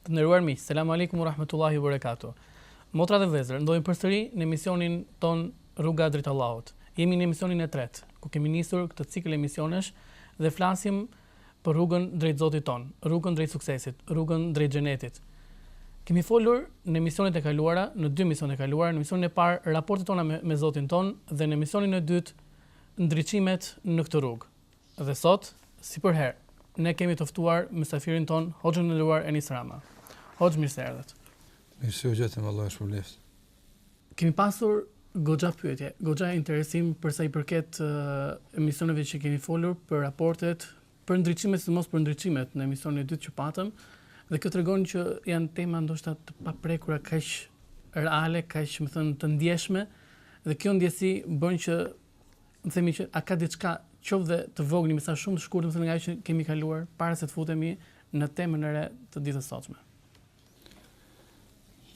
Të nderuar miq, selam aleikum ue rahmetullahi ue berekatuhu. Motra dhe vëllezër, ndodhim përsëri në emisionin tonë Rruga drejt Allahut. Jemi në emisionin e tretë, ku kemi nisur këtë cikël emisionesh dhe flasim për rrugën drejt Zotit tonë, rrugën drejt suksesit, rrugën drejt xhenetit. Kemi folur në emisionet e kaluara, në dy emisionet e kaluara, në emisionin e parë raportet tona me, me Zotin tonë dhe në emisionin e dytë ndriçimet në këtë rrugë. Dhe sot, si përherë, ne kemi të ftuar mysafirin tonë Hoxhën e nderuar Enis Rama. Hoxhë, mirë se erdhët. Mirë se u gjetëm, Allahu ju shpërbleftë. Kemi pasur goxha pyetje, goxha interesim për sa i përket emisioneve që kemi folur për raportet, për ndriçimet, sidomos për ndriçimet në emisionin e dytë që patëm, dhe kjo tregon që janë tema ndoshta të paprekura kaq reale, kaq, me thënë, të ndjeshme, dhe kjo ndjesi bën që Me thënë që a ka diçka qoftë dhe të vogël, një mesazh shumë të shkurtër, me thënë nga ajo që kemi kaluar para se të futemi në temën e re të ditës sotme.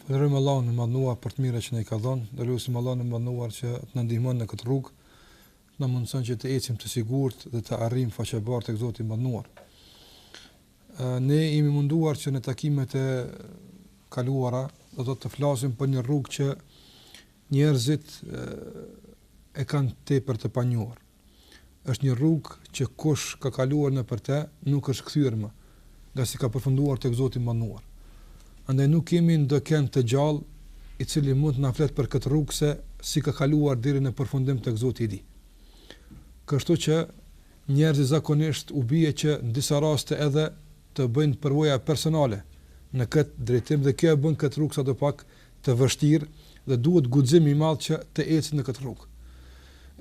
Falënderojmë Allahun e Madhnuar për të mirat që na i ka dhënë, dhe lutim Allahun e Madhnuar që të na ndihmon në këtë rrugë, të na mundëson që të ecim të sigurt dhe të arrijmë faqebardhë tek Zoti i Madhnuar. Ne kemi munduar që në takimet e kaluara do të thotë të flasim për një rrugë që Njerëzit e kanë tepër të panjohur. Është një rrugë që kush ka kaluar nëpër të, nuk është kthyer më, ngase ka përfunduar tek Zoti i Madhnuar. Andaj nuk kemi ndokënd të gjallë i cili mund të na flet për këtë rrugë se si ka kaluar deri në përfundim tek Zoti i tij. Kështu që njerëzit zakonisht u bie që në disa raste edhe të bëjnë përvoja personale në këtë drejtim dhe kjo e bën këtë rrugë sadopak të vështirë dhe duhet guxim i madh që të ecin në këtë rrugë.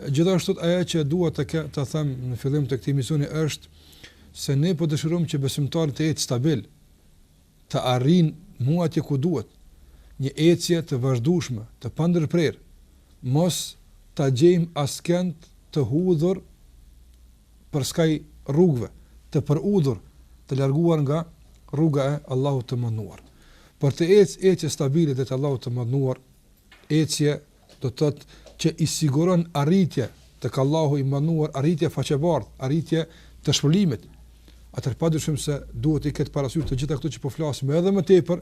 Gjithashtu ajo që dua të ke, të them në fillim të këtij emisioni është se ne po dëshirojmë që besimtari të ecë stabil, të arrijë mu atje ku duhet, një ecje të vazhdueshme, të pandërprerë, mos ta gjejmë askënd të hudhur, përskaj rrugëve, të përudhur, të larguar nga rruga e Allahut të Madhnuar. Por të ecë ecje stabile drejt Allahut të Madhnuar, ecje do të thotë që i siguron arritje tek Allahu i Madhnuar, arritje faqebardhë, arritje të shpërblimit. Atëherë padyshim se duhet t'i ketë parasysh të gjitha këto që po flasim edhe më tepër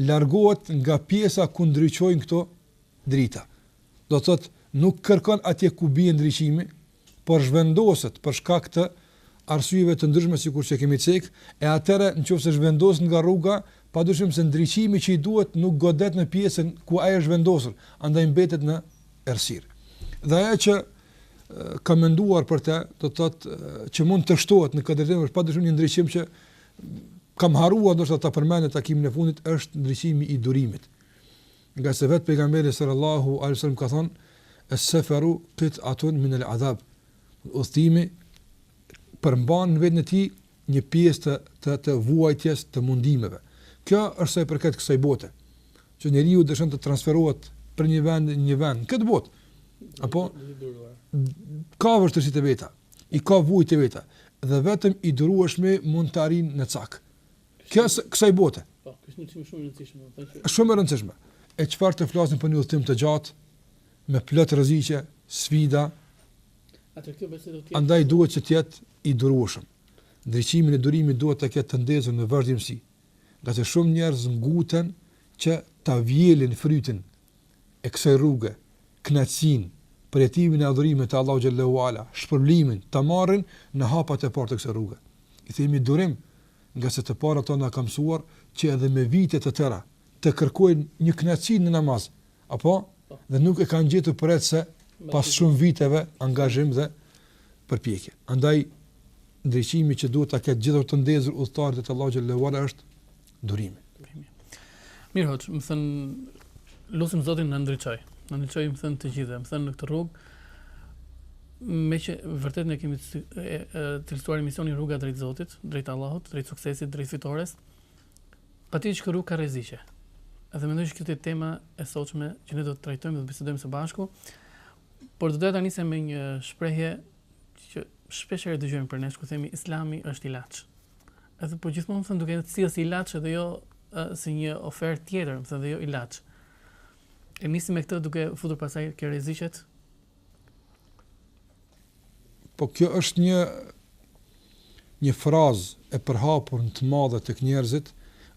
largohet nga pjesa ku ndriçojnë këto drita. Do të thotë nuk kërkon atje ku bie ndriçimi, por zhvendoset për shkak të arsyeve të ndryshme sikur që kemi cek, e atëherë nëse zhvendoset nga rruga, padyshim se ndriçimi që i duhet nuk godet në pjesën ku ai është zhvendosur, andaj mbetet në errësirë. Dhe ajo që kam menduar për të, do të thotë që mund të shtohet në këtë drejtim është padyshim një ndriçim që kam harruar ndoshta ta përmend në takimin e fundit është ndriçimi i durimit. Ngase vetë pejgamberi sallallahu alaihi wasallam ka thënë as-safaru qit'atun min al-adhab. Udhëtimi përmban në vetën e tij një pjesë të, të të vuajtjes të mundimeve. Kjo është sa i përket kësaj bote. Që njeriu dëshon të transferohet prej një vend në një vend, këtë botë. Apo ka vështirësi të veta. i ka vuajtjet e veta dhe vetëm i durueshmi mund të arrijë në cak. Kjo është kësaj bote. Po, kjo është një çështje shumë e rëndësishme, domethënë që shumë e rëndësishme. E çfarë të flasim për një udhëtim të gjatë me plot rreziqe, sfida. Atë kjo besoj do të jetë. Andaj duhet që të jetë i durueshëm. Ndriçimin e durimit duhet ta ketë të ndezur në vazhdimësi. Ngase shumë njerëz nguten që ta vjelin frytin e kësaj rruge, kënaqësinë, përjetimin e adhurimit të Allahut xhel-le ve ala, shpërblimin, ta marrin në hapat e parë të kësaj rruge. I themi durim, ngase të parët tanë na kanë mësuar që edhe me vite të tëra të kërkojnë një kënaqësi në namaz, apo dhe nuk e kanë gjetur përveçse pas shumë viteve angazhim dhe përpjekje. Andaj ndriçimi që duhet ta ketë gjithherë të ndezur udhëtari te Allahu xhel-le ve ala është durimi. Mirë hoxhë, me thënë, lusim Zotin na ndriçojë. Na ndriçojë, me thënë, të gjithë, me thënë, në këtë rrugë, meqë vërtet ne kemi titulluar emisionin rruga drejt Zotit, drejt Allahut, drejt suksesit, drejt fitores, patjetër që rruga ka rreziqe. Edhe me thënë është tema e sotme që ne do të trajtojmë dhe të bisedojmë së bashku, por do doja ta nisim me një shprehje që shpeshherë e dëgjojmë prej nesh, ku themi islami është ilaç. Edhe po gjithmonë me thënë duke e sjellë si ilaç edhe jo si një ofertë tjetër, me thënë dhe jo ilaç. E nisim me këtë duke futur pastaj te rreziqet. Po kjo është një një frazë e përhapur në të madhe tek njerëzit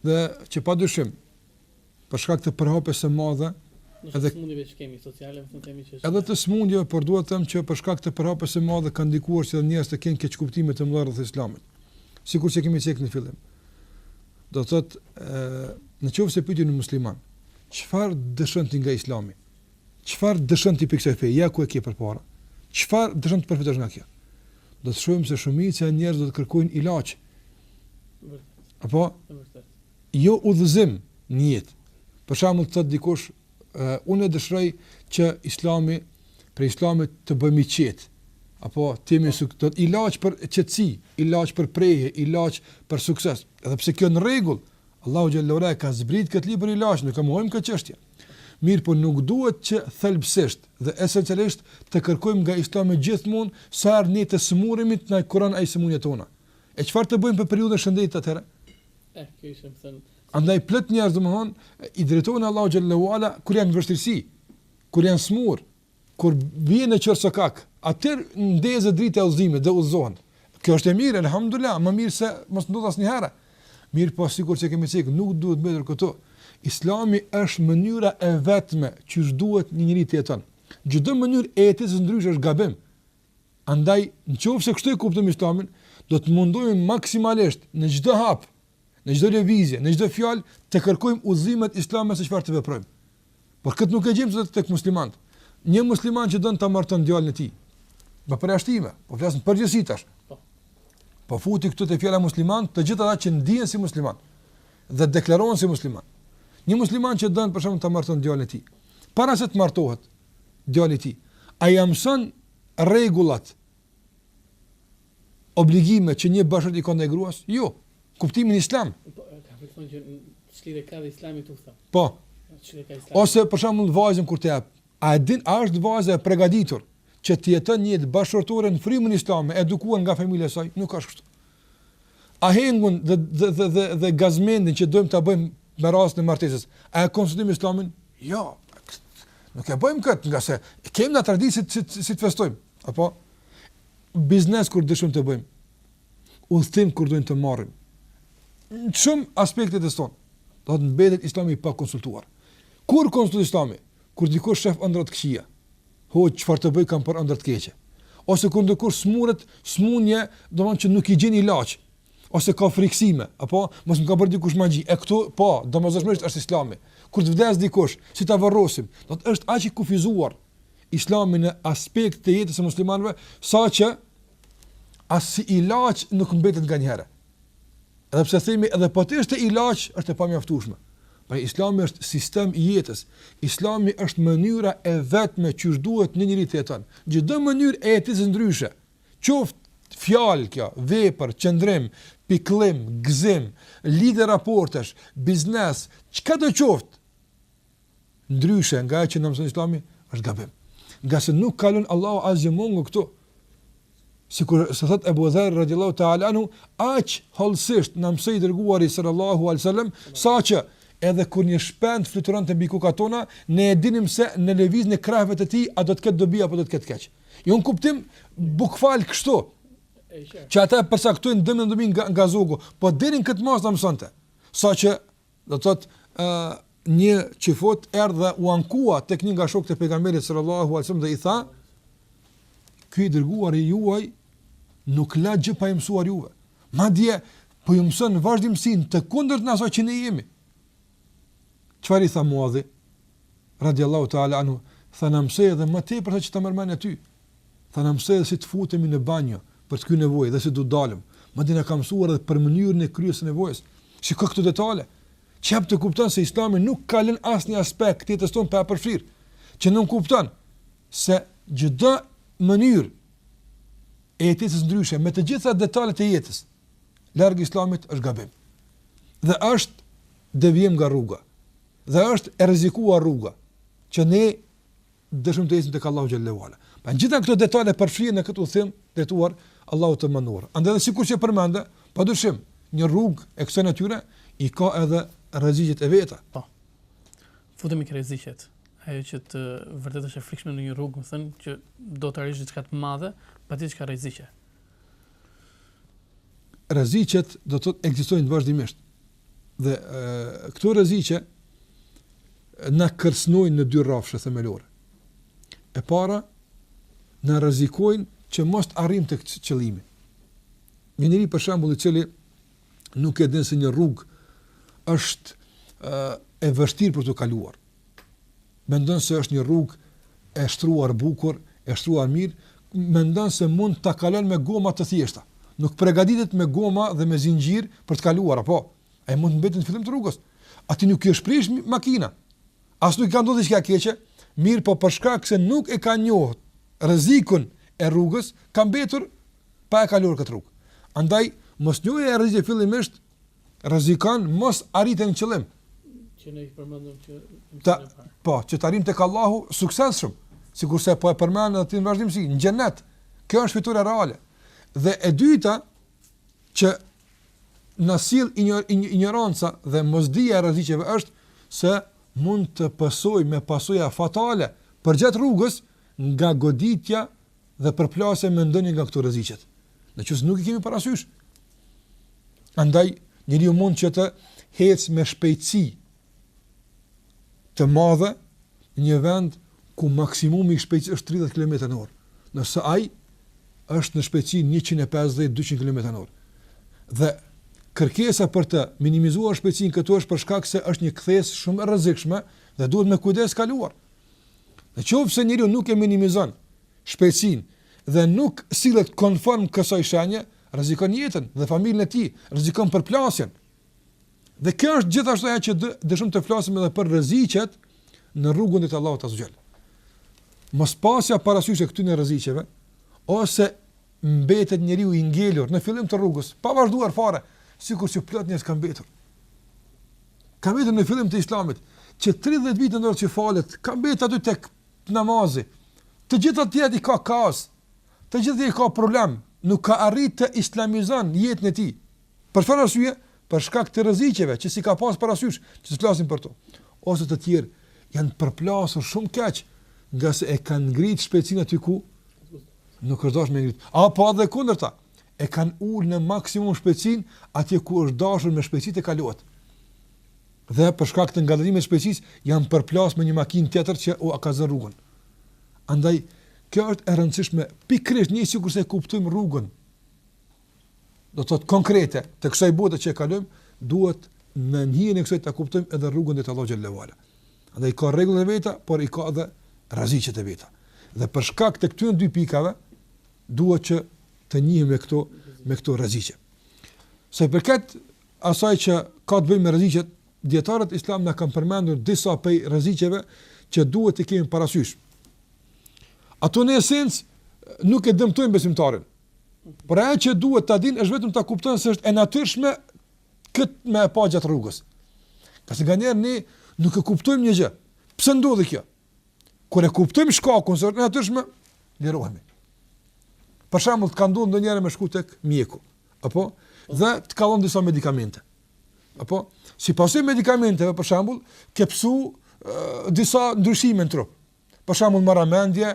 dhe që padyshim Për shkak të përhapjes së madhe, edhe të smundjeve që kemi sociale, me thënë që edhe të smundjeve, por dua të them që për shkak të përhapjes së madhe kanë ndikuar që njerëzit të kenë keqkuptime të mëdha rreth Islamit. Sikur që kemi cekë në fillim. Do të thotë, nëse e pyet një musliman, çfarë dëshon ti nga Islami? Çfarë dëshon ti prej kësaj feje? Ja ku e ke përpara. Çfarë dëshon të përfitosh nga kjo? Do të shohim se shumica e njerëzve do të kërkojnë ilaç. Apo? Jo udhëzim në jetë. Për shembull të thotë dikush, unë dëshiroj që Islami, prej Islamit të bëhem i qetë, apo të jem i suksesshëm, ilaç për qetësi, ilaç për prehje, ilaç për sukses. Edhe pse kjo në rregull, Allahu xhelle ue ala ka zbrit këtë libër ilaç, nuk e mohojmë këtë çështje. Mirëpo nuk duhet që thelbësisht dhe esencialisht të kërkojmë nga Islami gjithmonë sa herë ne të sëmuremi të na kuron ai sëmundjet tona. E çfarë të bëjmë për periudhën e shëndetit atëherë? Andaj plot njerëz domthon i drejtohen Allahu xhelle ue ala kur janë në vështirësi, kur janë smur, kur vjen në qorrsokak, atëherë ndizet drita e udhëzimit dhe udhëzohen. Kjo është e mirë, alhamdulillah, më mirë se mos të ndodh asnjëherë. Mirëpo sikurse që kemi thënë, nuk duhet mbetur këtu. Islami është mënyra e vetme që u duhet një njeri të jeton. Çdo mënyrë e jetës ndryshe është gabim. Andaj, në qoftë se kështu e kuptojmë Islamin, do të mundohemi maksimalisht në çdo hap, në çdo lëvizje, në çdo fjalë të kërkojmë udhëzimet islame se çfarë të veprojmë. Por këtë nuk e gjejmë sot tek muslimanët. Një musliman që don ta marton djalin e tij, me përjashtime, po flasim në përgjithësi tash. Po, po i futi këtu te fjala musliman, të gjithë ata që ndihen si musliman dhe deklarohen si musliman. Një musliman që don për shembull ta marton djalin e tij, para se të martohet, djali i tij, a ia mëson rregullat, obligimet që një bashkëshort i ka ndaj gruas? Jo. Kuptimin islam. Po, ka për të thonë që ç'lidhje ka dhe islami këtu tha. Po. Ose për shembull vajzën kur ta jap, a e din a është vajza e përgatitur që të jeton një jetë bashkëshortore në frymën islame, edukuar nga familja e saj? Nuk është kështu. Ahengun dhe dhe dhe dhe, dhe gazmendin që dojmë ta bëjmë me rastin e martesës, a e konsiderojmë Islamin? Jo. Nuk e bëjmë këtë, ngase kemi na traditë si, si, si të festojmë. Apo biznes kur dëshirojmë të bëjmë, udhëtim kur dojmë të marrim. Në shumë aspekte të jetës sonë, domethënë mbetet Islami pa konsultuar. Kur konsultohet Islami? Kur dikush shef ëndrra të këqija. Hoxhë çfarë të bëj kam parë ëndërr të keqe. Ose kur ndërkush smuret, smunje, domethonë që nuk i gjen ilaç. Ose ka frikësime, apo mos më ka bërë dikush magji. E këtu, po, domosdoshmërisht është Islami. Kur të vdes dikush, si ta varrosim? Domethonë është aq i kufizuar Islami në aspekt të jetës së muslimanëve, saqë as si ilaç nuk mbetet nganjëherë. Edhe pse themi edhe po të ishte ilaç, është e pamjaftueshme. Pra Islami është sistem i jetës. Islami është mënyra e vetme që u duhet një njëri të jeton. Çdo mënyrë e jetës ndryshe, qoftë fjalë kjo, vepër, qëndrim, pikëllim, gëzim, lidhje raportesh, biznes, çkado qoftë, ndryshe nga ajo që na mëson Islami, është gabim. Ngase nuk ka lënë Allahu asgjë mangut këtu. Sikurse thotë Ebu Dherr radhiyallahu ta'ala anhu, aq hollësisht na mësoi i dërguari sallallahu alaihi wasallam, saqë edhe kur një shpend fluturonte mbi kokat tona, ne e dinim se në lëvizjen e krahëve të tij a do të ketë dobi apo do të ketë keq. Jo në kuptim bukfal kështu. Që ata e përcaktojnë dëmin dobinë nga nga zogu, po deri në këtë masë na mësonte. Saqë Do të thotë, ë një çifut erdhi dhe u ankua tek një nga shokët e pejgamberit sallallahu alaihi wasallam dhe i tha: "Ky i dërguari juaj nuk la gjë pa i mësuar juve. Madje po ju mëson në vazhdimësi të kundërtën e asaj që ne jemi." Çfarë i tha Muadhi? Radiallahu ta'ala anhu, tha na mësoi edhe më tepër se që ta merr mendja ty, Tha na mësoi edhe si të futemi në banjo për të kryer nevojë dhe si duhet të dalim. Madje na ka mësuar edhe për mënyrën e kryerjes së nevojës. Shiko këto detale. Që të kupton se Islami nuk ka lënë asnjë aspekt të jetës tonë pa e përfshirë. Që nuk kupton se çdo mënyrë e jetës ndryshe me të gjitha detalet e jetës larg Islamit është gabim. Dhe është devijim nga rruga. Dhe është e rrezikuar rruga që ne dëshirojmë të ecim tek Allahu xhelle ue ala. Pra të gjitha këto detale përfshihen në këtë udhëtim drejt Allahut të Madhëruar. Andaj edhe sikur që përmende, padyshim, një rrugë e kësaj natyre i ka edhe rreziqet e veta. Po. Futemi te rreziqet. Ajo që në të vërtetë është e frikshme në një rrugë, me thënë që do të arrish diçka të madhe, patjetër që ka rreziqe. Rreziqet do të ekzistojnë vazhdimisht. Dhe e, këto rreziqe na kërcënojnë në dy rrafshe themelore. E para, na rrezikojnë që mos të arrijmë tek qëllimi. Një njeri për shembull i cili nuk e din se një rrugë është e vështirë për t'u kaluar, mendon se është një rrugë e shtruar bukur, e shtruar mirë, mendon se mund ta kalojë me goma të thjeshta. Nuk përgatitet me goma dhe me zinxhir për të kaluar apo ai mund të mbetet në fillim të rrugës. Atij nuk i është prish makina. As nuk i ka ndodhur diçka e keqe, mirëpo për shkak se nuk e ka njohur rrezikun e rrugës, ka mbetur pa e kaluar këtë rrugë. Andaj mosnjohja e rrezikut fillimisht rrezikon mosarritjen në qëllim. Që ne i përmendëm që ta, po, që të arrijmë tek Allahu suksesshëm, sikurse po e përmend ti në vazhdimsi, në xhenet. Kjo është fitorja reale. Dhe e dyta që na sjell injoranca dhe mosdija e rreziqeve është se mund të pësojmë pasoja fatale përgjatë rrugës nga goditja dhe përplasje me ndonjë nga këto rreziqet. Në qoftë se nuk i kemi parasysh. Andaj njeriu mund që të ecë me shpejtësi të madhe në një vend ku maksimumi i shpejtësisë është 30 km/h. Nëse ai është në shpejtësi 150-200 km/h. Dhe kërkesa për të minimizuar shpejtësinë këtu është për shkak se është një kthesë shumë e rrezikshme dhe duhet me kujdes kaluar. Në qoftë se njeriu nuk e minimizon shpejtësinë dhe nuk sillet konform kësaj shenje, rrezikon jetën dhe familjen e tij, rrezikon përplasjen. Dhe kjo është gjithashtu ajo që dëshirojmë të flasim edhe për rreziqet në rrugën drejt Allahut azze ve xhel. Mos pasja parasysh e këtyre rreziqeve ose mbetet njeriu i ngelur në fillim të rrugës, pa vazhduar fare, sikur që plot njerëz kanë mbetur. Ka mbetur në fillim të Islamit, që 30 vite ndonjë që falet, ka mbetur aty tek namazi. Të gjitha të tjerat i ka kaos. Të gjitha i ka problem, nuk ka arrit të islamizon jetën e tij. Për çfarë arsye? Për shkak të rreziqeve që s'i ka pas parasysh, që do të flasim për to. Ose të tjerë janë përplasur shumë keq, ngase e kanë ngrit shpejtësinë aty ku nuk është dashur me ngrit. Apo edhe kundërta, e kanë ul në maksimum shpejtësinë atje ku është dashur me shpejtësi të kalohet. Dhe për shkak të ngadallimit të shpejtësisë janë përplas me një makinë tjetër që u ka zënë rrugën. Andaj kjo është e rëndësishme pikërisht njëjtë sikurse e kuptojmë rrugën. do të thotë konkrete të kësaj bote që e kalojmë, duhet në njërin e kësaj ta kuptojmë edhe rrugën drejt Allahut xhel-le ve ala. Andaj ka rregullat e veta, por i ka edhe rreziqet e veta. Dhe për shkak të këtyre dy pikave duhet që të njihemi me këto me këto rreziqe. Sa i përket asaj që ka të bëjë me rreziqet, dietarët islam na kanë përmendur disa prej rreziqeve që duhet të kemi parasysh. Ato në esencë nuk e dëmtojnë besimtarin, Por ajo që duhet ta dimë është vetëm ta kuptojmë se është e natyrshme këtë me e pa gjatë rrugës. Ngase nganjëherë ne nuk e kuptojmë një gjë. Pse ndodhi kjo? Kur e kuptojmë shkakun se është e natyrshme, lirohemi. Për shembull, të ka ndodhur ndonjëherë me shku tek mjeku, apo dhe të ka dhënë disa medikamente. Apo si pasojë e medikamenteve, për shembull, ke pësu disa ndryshime në trup. për shembull marramendje,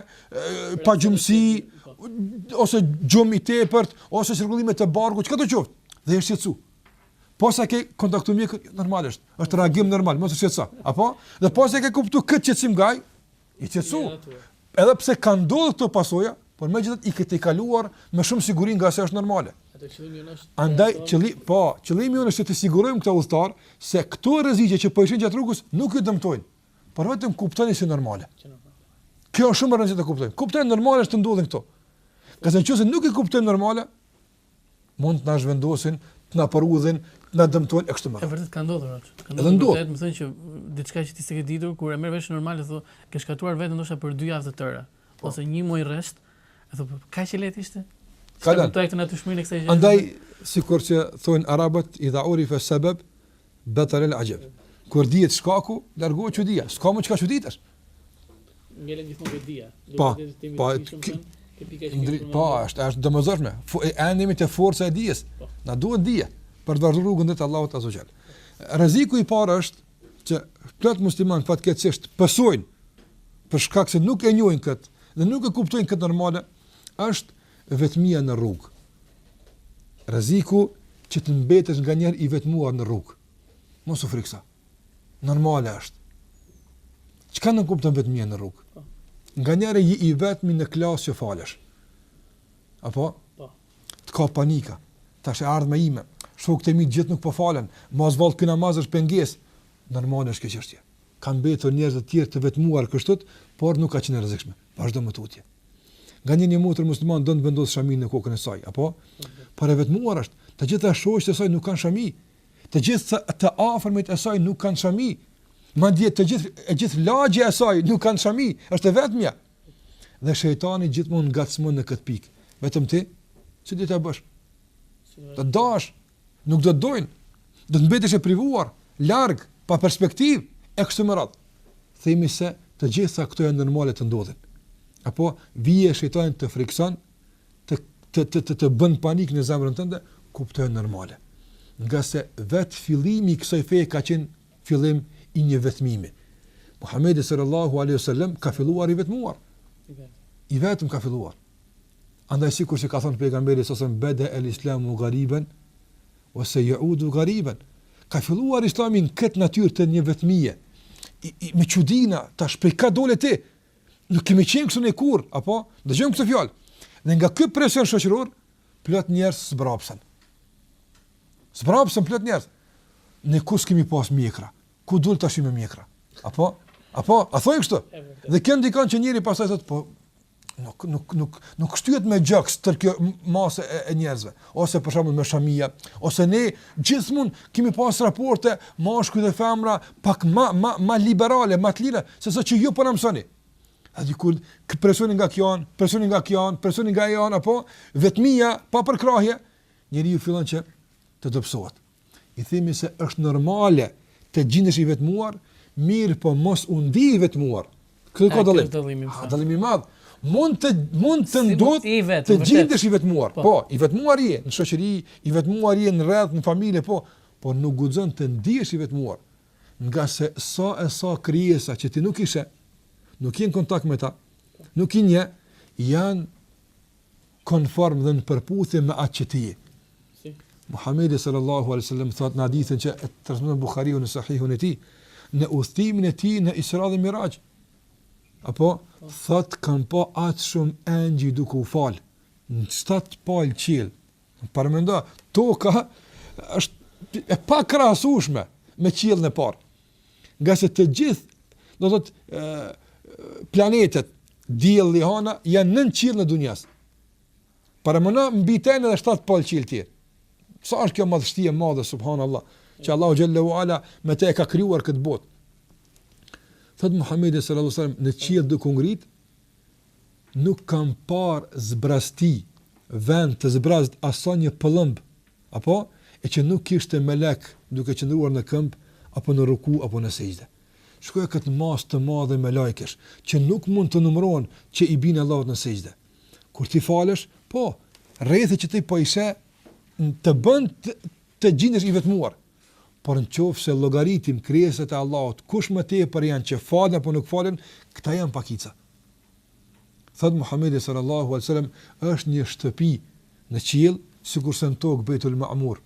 pagjumësi, ose gjumë i tepërt, ose cirkullime të barkut, çka të qoftë, dhe je shqetësu. Posa ke kontaktu mjekun, normalisht, është reagim normal, mos u shqetëso, apo? Dhe posa ke kuptu këtë shqetësim nga ai, je qetësu. Edhe pse kanë ndodhë këto pasoja, por megjithatë i ke tejkaluar me shumë siguri ngase është normale. Andaj, qëli, po, qëllimi jonë është të sigurojmë këta udhëtar, se këto rreziqe që po i shihni përgjatë rrugës nuk ju dëmtojnë. por vetëm kuptoni si normale. Kjo është shumë e rëndësishme të kuptojmë. Kuptojmë normale është të ndodhin këto. Ngase nëse nuk e kuptojmë normale, mund të na zhvendosin, të na përudhin, të na dëmtojnë e kështu me radhë. Është vërtet ka ndodhur atë. Ka ndodhur. Me thënë që diçka që ti s'e ke ditur, kur e merr vesh normale thotë, ke shkatërruar veten ndoshta për dy javë të tëra, po. ose një muaj rresht, e thotë, po, kaq e lehtë ishte? Ka dalë. Kuptoj këtë natyrshmërinë e kësaj gjëje. Andaj, sikur që thonë arabët, idha urifa sabab, Batal el axheb. Kur dihet shkaku, largohet çudia. S'ka më çka çuditesh. Ngelen gjithmonë vetëm dija. Po, po, po, është është domosdoshme. Po erdhëm te forca e dijes. Po. Na duhet dije për të vazhduar rrugën drejt Allahut azze ve xhel. Rreziku i parë është që plot musliman fatkeqësisht pësojnë për shkak se nuk e njohin kët dhe nuk e kuptojnë kët normale, është vetmia në rrugë. Rreziku që të mbetesh nganjëherë i vetmuar në rrugë. Mos u frikëso. Normale është. Çka nënkupton vetmia në rrugë? Po. Nganjëherë je i vetmi në klasë që falesh. Apo? Po. Të kap panika. Tash e ardhmja ime. Shokët e mi gjithë nuk po falen. Mos vallë ky namaz është pengesë. Normale është kjo çështje. Kanë mbetur njerëz të tjerë të vetmuar kështu, por nuk ka qenë e rrezikshme. Vazhdo më tutje. Nganjëherë një motër muslimane don të vendos shaminë në kokën e saj, apo? Por e vetmuar është. Të gjitha shoqet e saj nuk kanë shami. Të gjithë të afërmit e saj nuk kanë shami. Madje të gjithë e gjithë lagja e saj nuk kanë shami, është e vetmja. Dhe shejtani gjithmonë ngacmon në këtë pikë. Vetëm ti, si do ta bësh? Të duash, Nuk do të dojnë, do të mbetesh e privuar, larg, pa perspektivë e kështu me radhë. Themi se të gjitha këto janë normale të ndodhin. Apo vjen shejtani të frikson, të të të të, të bën panik në zemrën tënde, kuptoje normale. Ngase vetë fillimi i kësaj feje ka qenë fillim i një vetmimi. Muhamedi sallallahu alaihi wasallam ka filluar i vetmuar. I vetëm ka filluar. Andaj sikur që ka thënë pejgamberi sallallahu alaihi wasallam bede el islamu gariben ve sejeudu gariben. Ka filluar islami në këtë natyrë të një vetmie, i, i, me çudinë, tash prej ka dole ti, nuk kemi qenë kështu ne kurrë, apo, dëgjojmë këtë fjalë. Dhe nga ky presion shoqëror, plot njerëz zbrapsen. Zbrapsen plot njerëz. Ne kurrë s'kemi pas mjekra, ku dul tash ti me mjekra, apo, apo, a thonë kështu, dhe kjo ndikon që njeri pastaj thotë, po, nuk nuk nuk nuk shtyhet me gjoks tër kjo masë e, e njerëzve ose për shembull me shamia ose ne gjithmonë kemi pas raporte meshkuj dhe femra pak më më më liberale më të lira se sa që ju po na mësoni edhe kur ke presionin nga kjo anë presionin nga kjo anë presionin nga ajo anë apo vetmia pa përkrahje njeriu fillon që të dobësohet I themi se është normale të gjindesh i vetmuar, mirëpo mos u ndi i vetmuar. Këtu ka dallim. A, dallim i madh. Mund të, mund të ndodhë si të gjindesh i vetmuar. Po. po, i vetmuar je në shoqëri, i vetmuar je në rreth, në familje, po. Po nuk guxon të ndihesh i vetmuar. Ngase sa e sa krijesa që ti nuk i sheh, nuk je në kontakt me ta, nuk i njeh, janë konform dhe në përputhje me atë që ti je. Muhamedi sallallahu alaihi wasallam thot në hadithin që e transmeton Buhariu në Sahihun e tij, në udhëtimin e tij në Isra dhe Miraj. Apo thot kam pa aq shumë engjëj duke u fal në shtatë palë qiell. Paramendo, toka është e pakrahasueshme me qiellin e parë. Ngase të gjithë, do të thotë, planetet, dielli hëna janë nën qiellin e dunjas. Paramendo mbi të janë edhe 7 palë qiell tjerë. Sa është kjo madhështi e madhe subhanallah, që Allahu xhelle ue ala me të e ka krijuar këtë botë. Thot Muhamedi sallallahu alaihi wasallam në qiell duke u ngrit nuk kam parë zbrazëti, vend të zbrazët as një pëllëmb Apo, e që nuk kishte melek duke qëndruar në këmbë, apo në ruku, apo në sexhde. Shikoje këtë masë të madhe melaikesh, që nuk mund të numërohen, që i bijnë Allahut në sexhde. Kur ti falesh, po, rrethi që ti po e sheh, të bën të, të gjindesh i vetmuar. Por në qoftë se llogaritim krijesat e Allahut, kush më tepër janë që falen apo nuk falen, këta janë pakica. Thot Muhamedi sallallahu alaihi wasallam, është një shtëpi në qiell, sikurse në tokë Bejtul Ma'mur.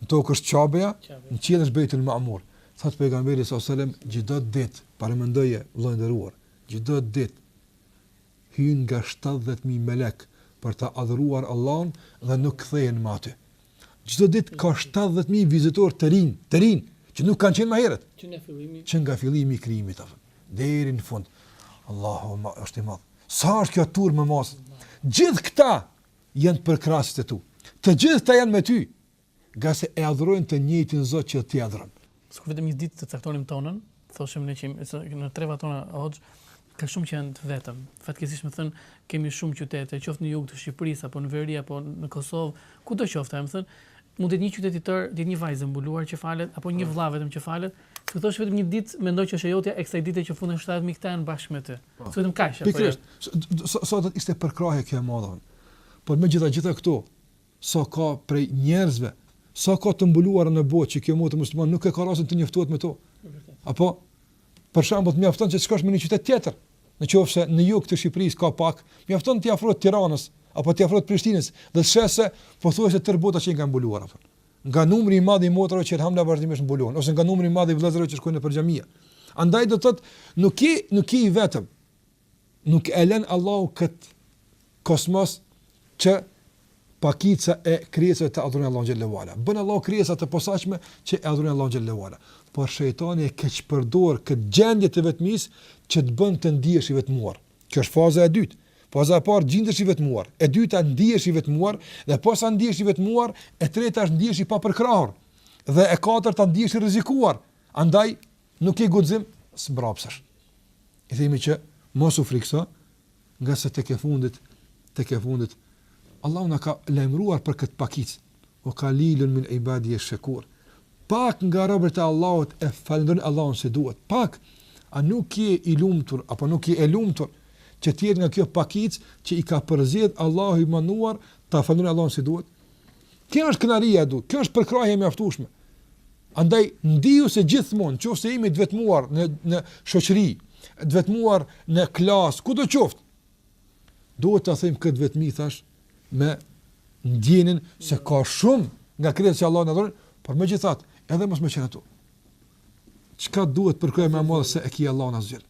Në tokë është Qabeja, në qiell është Bejtul Ma'mur. Thot pejgamberi sallallahu alaihi wasallam, çdo ditë, paramendoje vëlla i nderuar, çdo ditë hyn nga 70000 melek për ta adhuruar Allahun dhe nuk kthehen më aty. Çdo ditë ka 70 mijë vizitorë të rinj, të rinj që nuk kanë qenë më herët. Që nga fillimi, që nga fillimi i krijimit apo deri në fund. Allahu ma është i madh. Sa është kjo turmë mahmos? Gjithë këta janë përkrahësit e tu. Të gjithë këta janë me ty. Ngase e adhurojnë të njëjtin Zot që ti adhuron. Sikur vetëm një ditë të caktonim tonën, thoshim ne që në treva tona Hoxhë ka shumë që janë të vetëm. Fatkeqësisht me thënë, kemi shumë qytete, qoftë në jug të Shqipërisë apo në veri apo në Kosovë, kudo qoftë, me thënë, mund të jetë një qytet i tërë, të jetë një vajzë e mbuluar që falet apo një vëlla vetëm që falet, Sikur thosh vetëm një ditë mendoje që është e jotja e kësaj dite që futen 70 mijë këta janë bashkë me ty. Po. Sikur vetëm kaq. Pikërisht. Sa do të ishte përkrahje kjo e madhe. Por megjithatë gjitha këto, Sa ka prej njerëzve, sa ka të mbuluara në botë që kjo motër musliman nuk e ka rastin të njoftohet me to. Apo për shembull, mjafton që të shkosh në një qytet tjetër, në qoftë se në jug të Shqipërisë ka pak, mjafton të afrohesh Tiranës apo të afrohesh Prishtinës dhe të shohësh se pothuajse tërë bota qenka mbuluar apo nga numri i madh i motrave që elhamdulillah vazhdimisht mbulohen ose nga numri i madh i vëllezërve që shkojnë nëpër xhamia. Andaj do të thotë nuk je, nuk je vetëm. Nuk e lën Allahu këtë kosmos që pakica e krijesave të adhurojnë Allahun xhallahu ala. Bën Allahu krijesa të posaçme që e adhurojnë Allahun xhallahu ala. Por shejtani e keqpërdor këtë gjendje të vetmisë që të bën të ndihesh i vetmuar. Kjo është faza e dytë. Faza e parë gjendesh i vetmuar, e dyta ndihesh i vetmuar dhe posa ndihesh i vetmuar, e treta është ndihesh i papërkrahur dhe e katërta ndihesh i rrezikuar. Andaj Nuk ke guxim, s'mbrapsesh. I themi që mos u frikëso, ngase tek e fundit, tek e fundit Allahu na ka lajmëruar për këtë pakicë. O kalilun min ibadije shekur. Pak nga robërit e Allahut e falënderojnë Allahun si duhet. Pak a nuk je i lumtur apo nuk je e lumtur që ti je nga kjo pakicë që i ka përzgjedh Allahu i madhëruar ta falënderojnë Allahun si duhet? Kjo është kënaqësia e duhur, kjo është përkrahja e mjaftueshme. Andaj ndije se gjithmonë, nëse jemi të vetmuar në në shoqëri, të vetmuar në klas, kudo qoftë, duhet ta thejmë këtë vetmi thash me ndjenjën se ka shumë nga krijesat që Allahun e adhurojnë, por megjithatë, edhe mos me qenë ato. Çka duhet përkrahje më e madhe se e ki Allahun azze ve xhel?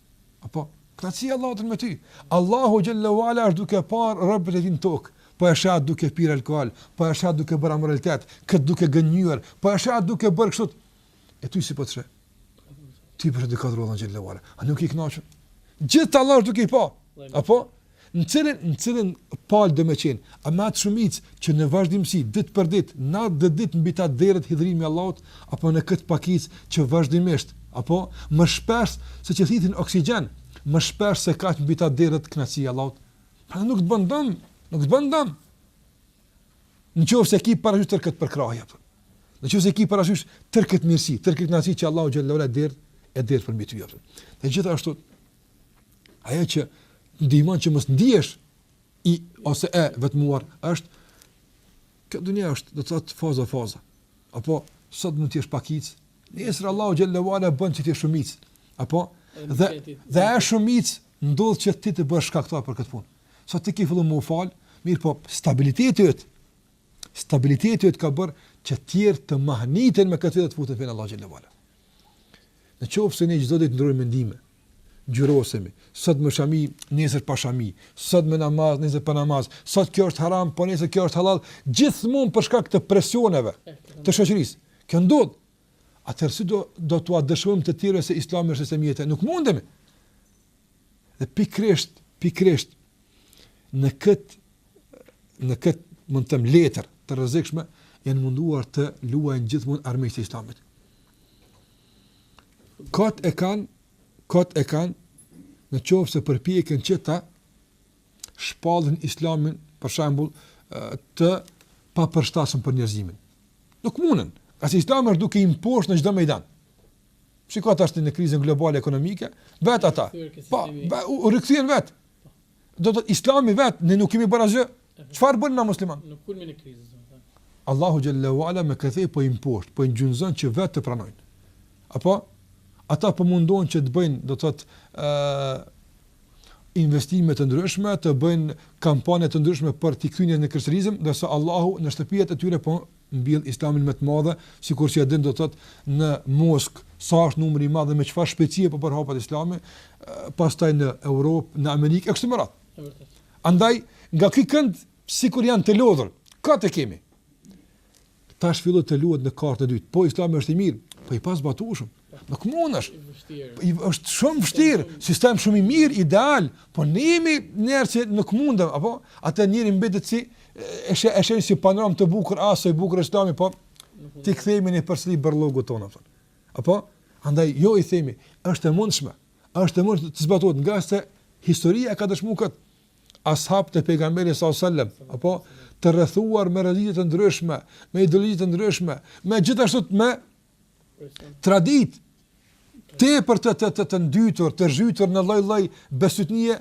Apo kënaqësia e Allahut me ty. Allahu xhalla wala është duke parë robët e din tok. Po e sheh atë duke pirë alkool, po e sheh atë duke bërë amoralitet, kët duke gënjyer, po e sheh atë duke bërë kështu. E ty si po të sheh? Ty po të sheh duke adhuruar Allahun xhalla wala. A nuk je i kënaqur? Gjithë Allahu është duke i pa. Apo Në cilën, në cilën palë do me qenë, a me atë shumicë, që në vazhdimësi, ditë për ditë, natë dhe ditë mbi ta derdhet hidhërimi i Allahut, apo në këtë pakicë, që vazhdimisht, apo, më shpesh, se që thithin oksigjen, më shpesh se kaq mbi ta derdhet kënaqësia e Allahut? Prandaj nuk të bën dëm, nuk të bën dëm, në qoftë se ki parasysh tërë këtë përkrahje, apëton. Në qoftë se ki parasysh tërë këtë mirësi, tërë këtë kënaqësi që Allahu xhallahu ala derdh, e derdh përmbi ty, apëton. Dhe gjithashtu, Ajo që ndihmon që mos ndihesh i ose e vetmuar është kjo dunia është do të thotë faza faza. Apo sot mund të jesh pakic, nesër Allahu xhallahu ala bën që të jesh shumic. Apo dhe dhe ajo shumic ndodh që ti të bëhesh shkaktar për këtë punë. Sot ti ke filluar me u fal, mirëpo stabiliteti yt Stabiliteti yt ka bërë që të tjerë të mahniten me këtë dhe të futen në fenë e Allahut xhele ve ala. Në qoftë se ne çdo ditë ndërrojmë mendime, ngjyrosemi, sot me shami, nesër pa shami, sot me namaz, nesër pa namaz, sot kjo është haram, po nesër kjo është halal, gjithmonë për shkak të presioneve të shoqërisë. Kjo ndodh. Atëherë si do t'ua dëshmojmë të tjerëve se Islami është sistem jete? Nuk mundemi. Dhe pikërisht, pikërisht në këtë në këtë mund të them letër të rrezikshme janë munduar të luajnë gjithmonë armiqtë e Islamit. Kot e kanë, kot e kanë në qoftë se përpiqen që ta shpallin Islamin, për shembull, të papërshtatshëm për njerëzimin. Nuk mundën, pasi Islami është duke i mposhtur në çdo mejdan. Shiko tash në krizën globale ekonomike, vetë ata. Po, u rikthyen vetë. Do të thotë Islami vetë, ne nuk kemi bërë asgjë. Çfarë bëm na muslimanët? Në kulmin e krizës, Allahu xhele ve ala me këtë po i mposht, po i gjunjëzon që vetë të pranojnë. Apo ata po mundohen që të bëjnë, do të thotë, ë investime të ndryshme, të bëjnë kampanje të ndryshme për të kthyer në krishterizëm, ndërsa Allahu në shtëpiat e tyre po mbjell islamin me të madhe, sikur që e din do të thotë në Moskë sa është numri i madh dhe me çfarë shpejtësie po përhapet Islami, pastaj në Europë, në Amerikë e kështu me radhë. Andaj nga ky kënd sikur janë të lodhur, ka të themi. Tash filloi të luhet në kartën e dytë. Po Islami është i mirë, po i pazbatueshëm. Nuk mundesh. Është shumë vështirë, sistem shumë i mirë, ideal, po ne jemi njerëz që nuk mundem, apo atë njeri mbetet si është është si panoramë të bukur, sa i bukur është Islami, po t'i kthehemi ne përsëri bërllogut tonë apo. Apo andaj jo i themi, është e mundshme. Është e mundshme të zbatohet ngase historia ka dëshmuar këtë. As'habët e pejgamberit sallallahu alajhi wasallam, apo të rrethuar me rrezike të ndryshme, me ideologji të ndryshme, me gjithashtu me tradita tepër të të, të ndytur, të zhytur në lloj-lloj besytnie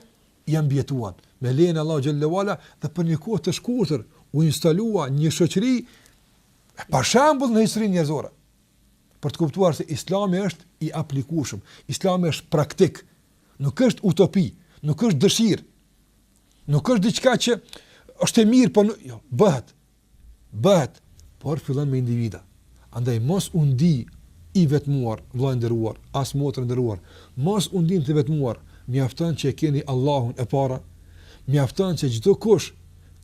kanë mbijetuar. Me lejen e Allahut xhele ve ala dhe për një kohë të shkurtër u instalua një shoqëri e pashembull në historinë njerëzore. Për të kuptuar se Islami është i aplikueshëm, Islami është praktik, nuk është utopi, nuk është dëshirë, nuk është diçka që është e mirë, por jo, bëhet. Bëhet, por fillon me individa. Andaj mos u ndi i vetmuar, vëlla i nderuar, as motër e nderuar, mos u ndini të vetmuar, mjafton që e keni Allahun e para, mjafton që çdokush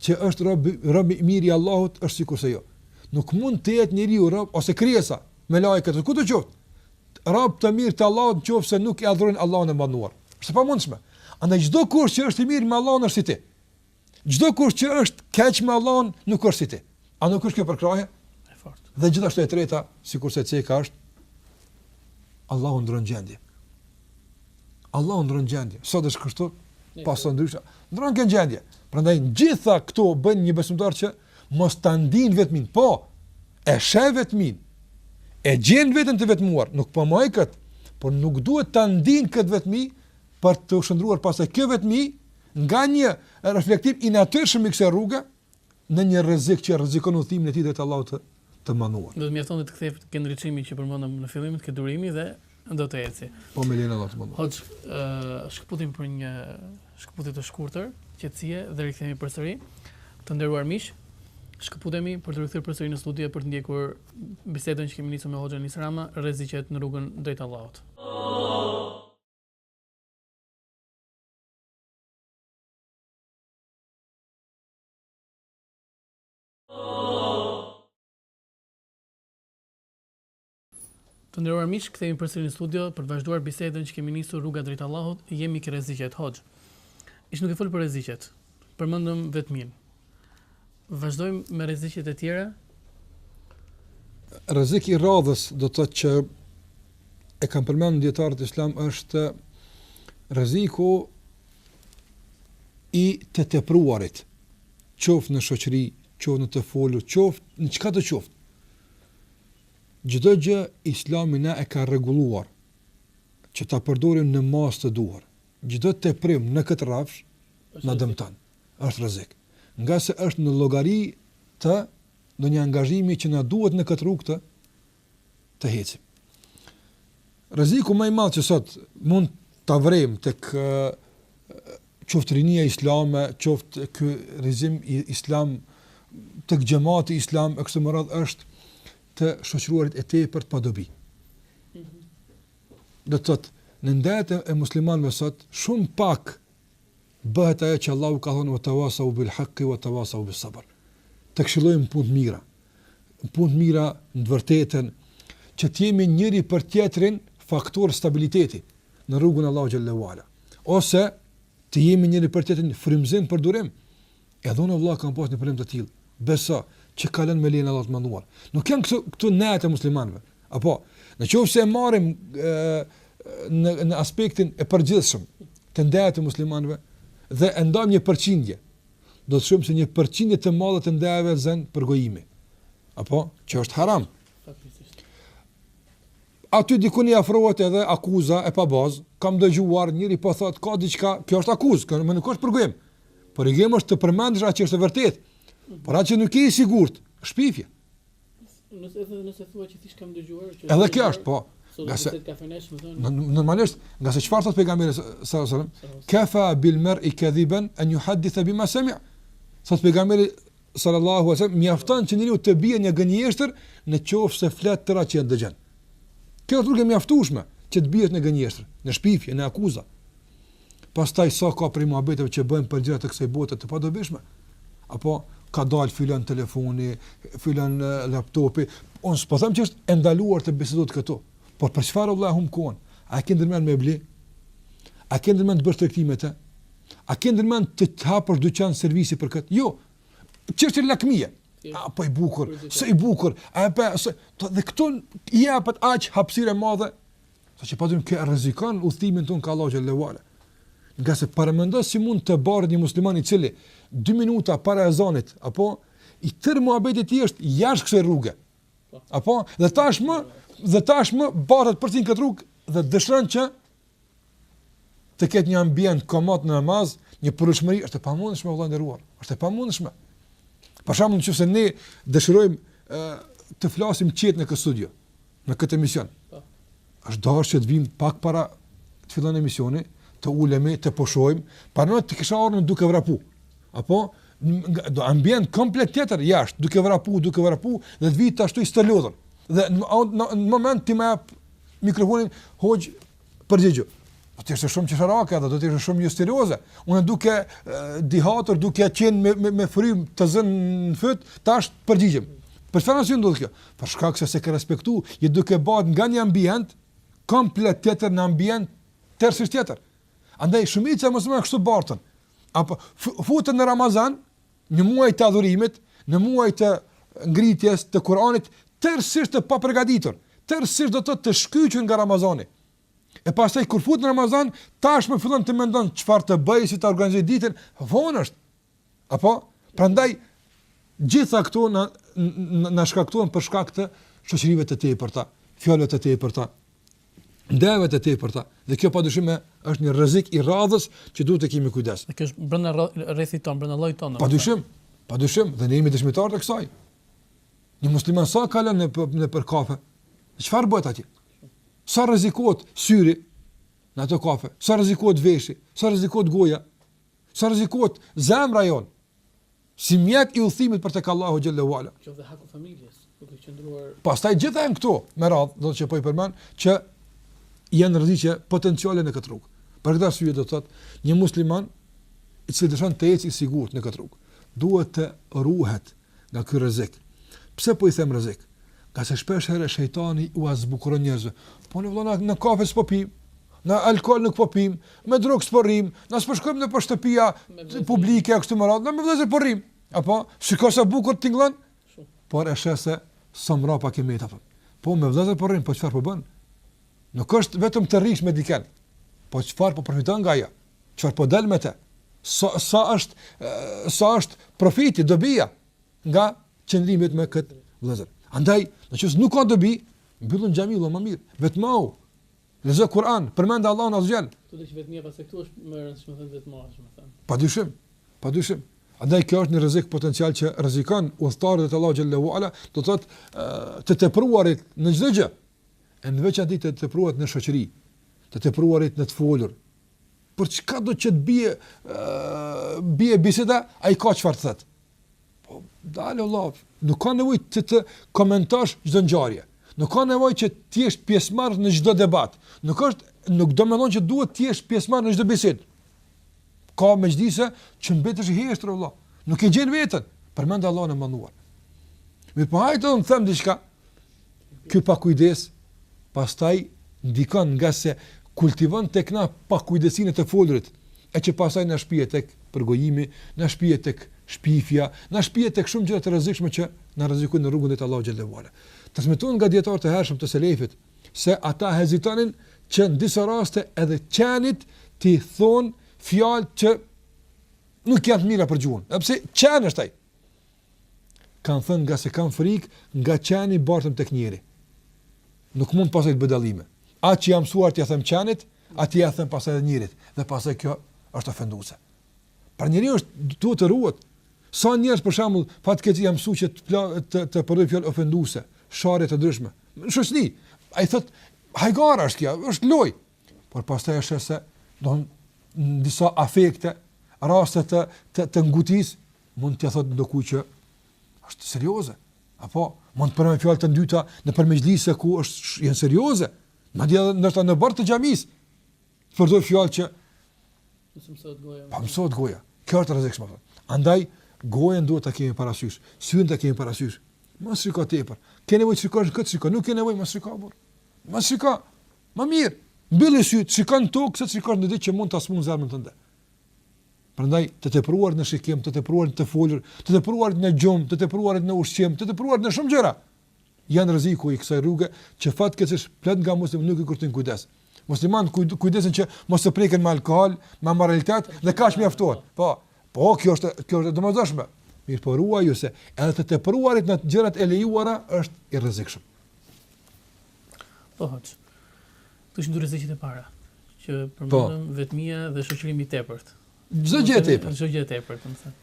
që është rob rob i mirë i Allahut është sikurse ju. Nuk mund të jetë njeriu rob ose krijesa, melaiket ose kushdo qoftë, rob të mirë të Allahut nëse nuk e adhurojnë Allahun e madhëruar. Është e pamundshme. Andaj çdokush që është i mirë me Allahun është si ti. Çdo kush që është keq me Allahun nuk është si ti. A nuk është kjo përkrahje? E fortë. Dhe gjithashtu e treta, sikurse cekëm është Allahu ndron gjendje. Allahu ndron gjendje. Sot është kështu, pastaj ndryshe. Ndron këtë gjendje. Prandaj gjitha këto bëjnë një besimtar që mos ta ndin vetmin, po e shë vetmin. E gjen veten të vetmuar, nuk po mohoj kët, por nuk duhet ta ndin kët vetmi për t'u shndruar pastaj kjo vetmi, Nga një reflektim i natyrshëm i kësaj rruge, në një rrezik që rrezikon udhëtimin e tij drejt Allahut të madhëruar. Do të mjaftonte të kthehej ke ndriçimi që përmendëm në fillim, ke durimi dhe do të eci. Po me lejen e Allahut të madhëruar. Hoxh, uh, shkëputemi për një shkëputje të shkurtër, qetësie dhe rikthehemi përsëri. Të nderuar miq, shkëputemi për t'u rikthyer përsëri në studio për të ndjekur bisedën që kemi nisur me Hoxhë Enis Rama, rreziqet në rrugën drejt Allahut. Oh. Të nderuar miq, kthehemi përsëri në studio për të vazhduar bisedën që kemi nisur rruga drejt Allahut, jemi ke rreziqet Hoxh. Ishe duke fol për rreziqet. Përmendëm vetmin. Vazhdojmë me rreziqet e tjera. Rrezik i radhës do të thotë që e kanë përmendur dietarët islam është rreziku i të tepruarit, qoftë në shoqëri, qoftë në të folur, qoftë në çka të qoftë. Çdo gjë Islami na e ka rregulluar që ta përdorim në masë të duhur. Çdo teprim në këtë rrafsh na dëmton. është rrezik, ngase është në llogari të ndonjë angazhimi që na duhet në këtë rrugë të të ecim. Rreziku më i madh që sot mund ta vrejmë tek qoftë rinia islame, qoftë ky rizgjimi islam tek xhamati islam e kështu me radhë është të shoqëruarit e tepërt pa dobi. Mhm. Do të thotë në ndejat e muslimanëve sot shumë pak Bëhet ajo që Allahu ka thënë, Watawasau bil haqqi watawasau bis sabr. Të këshillojmë punë të mira, punë të mira në të vërtetën, që të jemi njëri për tjetrin faktor stabiliteti në rrugën e Allahut xhel-le ue ala, ose të jemi njëri për tjetrin frymëzim për durim. Edhe unë o vëlla kam pas një problem të tillë. Beso që kalon me lejen e Allahut të madhëruar. Nuk janë këto këto ndejat e muslimanëve. Apo, në qoftë se e marrim ë në në aspektin e përgjithshëm te ndejat e muslimanëve dhe e ndajmë një përqindje, do të shohim se një përqindje të madhe të ndejave zën përgojimi. Apo, që është haram. Aty dikun i afrohet edhe akuza e pabazë, kam dëgjuar, njëri po thotë, ka diçka, kjo është akuzë, kjo më nuk është përgojim, përgojim është të përmendësh atë që është e vërtet, por atë që nuk je i sigurt, shpifje. Nëse, edhe nëse thua që thjesht kam dëgjuar, që edhe kjo është, po, ngase, normalisht, ngase çfarë thotë pejgamberi, sallallahu alaihi wasallam, kefa bil mer'i kedhiben en juhadithe bima semia, thotë pejgamberi, sallallahu alaihi wasallam mjafton që njeriu të bie në gënjeshtër në qoftë se flet tëra që e dëgjon. Kjo është rrugë e mjaftueshme që të biesh në gënjeshtër, në shpifje, në akuza. Pastaj sasi e atyre muhabeteve që bëhen për gjëra të kësaj bote të padobishme. Apo ka dal filan telefoni, filan laptopi. Unë s'po them që është e ndaluar të bisedohet këtu. Por për çfarë vëlla humb kohën? A ke ndërmend me bli? A ke ndërmend të bësh tregti me të? A ke ndër mend ti të hapësh dyqan servisi për këtë? Jo. Çështje lakmie. Apo i bukur, s'është i bukur. Apo kësaj edhe këtu i jepet aq hapësirë e madhe. Saqë padyshim që rrezikon udhëtimin tonë kah Allahu xhele ue ala. Ngase paramendo si mund të bëhet një musliman i cili 2 minuta para ezanit apo i tërë muhabeti i tij është jashtë kësaj rruge. Apo dhe tashmë dhe tashmë bartet për në këtë rrugë dhe dëshiron që të ketë një ambient komod në namaz, një përkushtim është e pamundshme vëlla i nderuar, është e pamundshme. Për shembull, nëse ne dëshirojmë ë të flasim qetë në këtë studio, në këtë emision. Po. Është dashur që të vim pak para të fillon emisioni, të ulemi, të pushojmë, paramendo të kisha ardhur duke vrapu. Apo në një ambient komplet tjetër jashtë, duke vrapu, duke vrapu dhe të vija ashtu i stërlodhur. Dhe në, në, në moment ti më jep mikrofonin hoxhë Përgjigju. Do të ishte shumë qesharake dhe do të ishte shumë joserioze. Unë duke dihatur, duke qenë me me, me frym të zënë në fyt, tash përgjigjem. Për çfarë arsye ndodh kjo? Për shkak se s'e ke respektu, je duke u bart nga një ambient komplet tjetër në ambient tërësisht tjetër. Andaj shumica muslimanëve kështu barten. Apo futen në Ramazan, Në muaj të adhurimit, në muaj të ngritjes të Kur'anit, tërësisht të papërgatitur, tërësisht do të thotë të shkyçur nga Ramazani. E pastaj kur futet në Ramazan, tashmë fillon të mendon çfarë të bëjë, si ta organizojë ditën, vonë është. Apo, prandaj gjitha këto na na shkaktohen për shkak të shoqërive të tepërta, fjalëve të tepërta, ndejave të tepërta dhe kjo padyshim është një rrezik i radhës që duhet të kemi kujdes. Kjo është brenda rrethit tonë, brenda llojit tonë. Padyshim, padyshim dhe ne jemi dëshmitarë të kësaj. Një musliman sa kalon në nëpër kafe? Çfarë bëhet atje? Sa rrezikohet syri në ato kafe? Sa rrezikohet veshi? Sa rrezikohet goja? Sa rrezikohet zemra jonë? si mjet i udhëtimit për tek Allahu xhelle ue ala. Kjo dhe haku familjes, duke qëndruar. Pastaj gjithë janë këtu me radhë, do të thotë që po i përmend që janë rreziqe potenciale në këtë rrugë. Për këtë arsye do të thotë një musliman i cili dëshon të ecë i sigurt në këtë rrugë, duhet të ruhet nga ky rrezik. Pse po i them rrezik? Ngase shpesh herë shejtani u a zbukuron njerëzve. Po ne vëlla na në kafe s'po pim, në alkohol nuk po pim, me drogë s'po rrim, na s'po shkojmë nëpër shtëpia publike e kështu me radhë, me vëllezër po rrim. Apo, shiko sa bukur tingëllon? Shumë. Por e sheh se sa së mbrapa ke mbet. Po me vëllezër po rrim, po çfarë po bën? Nuk është vetëm të rrish me dikën. Po çfarë po përfiton nga ajo? Çfarë po dal me të? Sa sa, sa sa është sa është profiti, dobija nga qëndrimi me kët vëllezër. Andaj, nëse nuk ka dobi, mbyllu n'xhami më mirë. Vetmohu, Lexo Kur'an, përmende Allahun azze ue xhel. Këtu do të vetëm ja pastaj këtu është më e rëndësishme të vetë marrësh, më thënë. Padyshim. Padyshim. Andaj kjo është një rrezik potencial që rrezikon udhëtarët e Allahu xhelle ue ala, do të thotë të tepruarit në çdo gjë. Në veçanti të tepruarit në shoqëri, të tepruarit në të folur, Për çkado që të bie bie biseda, ai ka çfarë thotë. Po dale vëlla, nuk ka nevojë të të komentosh çdo ngjarje. Nuk ka nevojë që ti jesh pjesëmarrës në çdo debat. Nuk është nuk domethënë që duhet ti jesh pjesëmarrës në çdo bisedë. Ka mexhlise që mbetesh i heshtur vëlla. Nuk e gjen veten, përmende Allahun e madhëruar. Mi po hajt të them diçka. Ky moskujdes pastaj ndikon ngase kultivon tek na pakujdesinë e të folurit, e që pastaj na shpie tek përgojimi, na shpie tek shpifja, na shpie tek shumë gjëra të rrezikshme që na rrezikojnë në rrugën drejt Allahut xhelle ue ala. Transmetohet nga dijetarë të hershëm të selefit se ata hezitonin që në disa raste edhe qenit t'i thonë fjalë që nuk janë të mira për gjuhën. Edhe pse qen është ai. kanë thënë ngase kam frikë nga qeni bartem tek njeri. Nuk mund pastaj të bëj dallime. Atë që jam mësuar t'ia them qenit, atë ia them pastaj edhe njeriut dhe pastaj kjo është ofenduese. Pra njeriu duhet të ruhet. Sa njerëz për shembull fatkeqësisht janë mësuar që të pla, të, të përdor fjalë ofenduese, sharje të ndryshme. Në shoqëri, ai thotë hajgare është kjo, është lojë. Por pastaj e sheh se edhe në disa afekte, raste të të, të ngutisë, mund t'ia thotë ndokuj që është serioze. Apo mund të përmend fjalë të ndyta nëpër mexhlise ku është janë serioze. Madje edhe ndoshta në oborr të xhamisë. Përdor fjalë që mësohet goja. Po mësohet goja. Kjo është e rrezikshme. Andaj gojën duhet ta kemi parasysh, syrin ta kemi parasysh. Mos shiko tepër. Ke nevojë të shikosh këtë shiko, nuk ke nevojë mos shiko. Mos shiko. Më mirë, mbylli sytë, shikon në tokë, se të shikon ndonjë që mund ta smunë zemrën tënde. Prandaj, të tepruar në shikim, të tepruar në të folur, të tepruar në gjumë, të tepruar në ushqim, të tepruar në shumë gjëra, janë rreziku i kësaj rrugë, që fatkeqësisht plot nga muslimanët nuk i kushtojnë kujdes. Muslimanët kujdesen që mos të preken me alkohol, me imoralitet, dhe kaq mjaftuar. Po, po, kjo është, kjo është domosdoshme. Mirëpo ruaju se edhe të tepruarit në gjërat e lejuara është i rrezikshëm. Po hoxh. Këtu ishin dy rreziqet e para që përmendëm po. vetmia dhe shoqërimi i tepërt. Çdo gjë e tepërt. Çdo gjë e tepërt, do të thënë.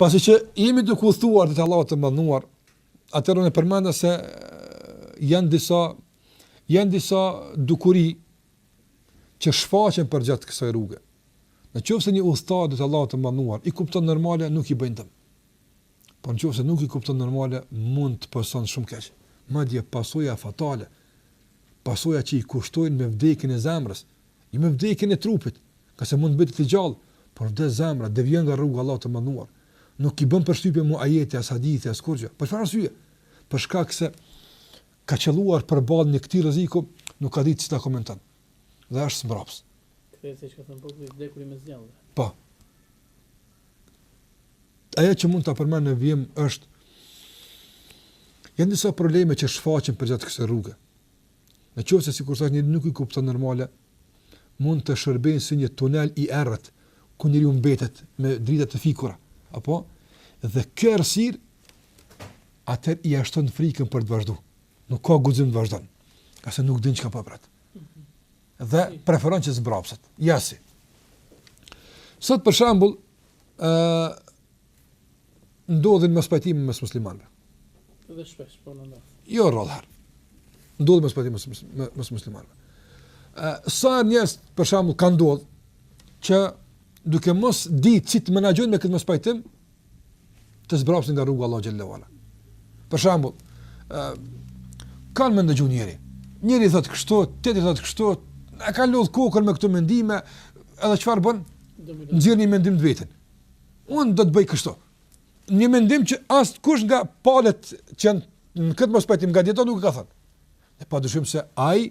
Pasi që jemi duke udhëtuar te Allahu të madhëruar, atëherë e përmenda se janë disa janë disa dukuri që shfaqen përgjatë kësaj rruge. Në qoftë se një udhëtar drejt Allahut të madhëruar, i kupton normale nuk i bëjnë dëm. Por në qoftë se nuk i kupton normale, mund të pëson shumë keq. Madje pasoja fatale, pasoja që i kushtojnë me vdekjen e zemrës, jo me vdekjen e trupit, ngase mund të jetë gjallë, por vdes zemra, devijon nga rruga e Allahut të madhëruar. Nuk i bën përshtypje më ajeti, as hadithi, as kurrgjë. Për çfarë arsye? Për shkak se ka qëlluar përballë një këtij rreziku, nuk ka ditë si ta komenton. Dhe është mbrapsht. Kthej se çka thon populli i vdekur për së gjalli. Po. Ajo që mund ta përmend në vijim është janë disa probleme që shfaqen përgjatë kësaj rruge. Në qoftë se sikur thashë njeriu nuk i kupton normale, mund të shërbejnë si një tunel i errët ku njeriu mbetet me drita të fikura, apo dhe kjo errësirë atëherë ia shton frikën për të vazhduar. Nuk ka guxim të vazhdon, ngase nuk din çka po e pret. Mhm. Dhe preferon që zbrapset. Ja si. Sot për shembull, ë ndodhin mospajtime mes muslimanëve. Edhe shpesh po ndodhin. Jo rrallë. Ndodhin mospajtime mes muslimanëve. ë sa njerëz për shembull ka ndodh që duke mos ditë si të menaxhojnë me këtë mospajtim, të zbrapsen nga rruga Allahut teala. Për shembull, ë ka me ndëgju njeri. Njëri thot kështu, tjetri thot kështu, e ka lodh kokën me këto mendime, edhe çfarë bën? Nxjerr një mendim të vetën. Unë do të bëj kështu. Një mendim që askush nga palët që janë në këtë mospajtim nga dijetarët nuk e ka thënë. Dhe pa dyshim se ai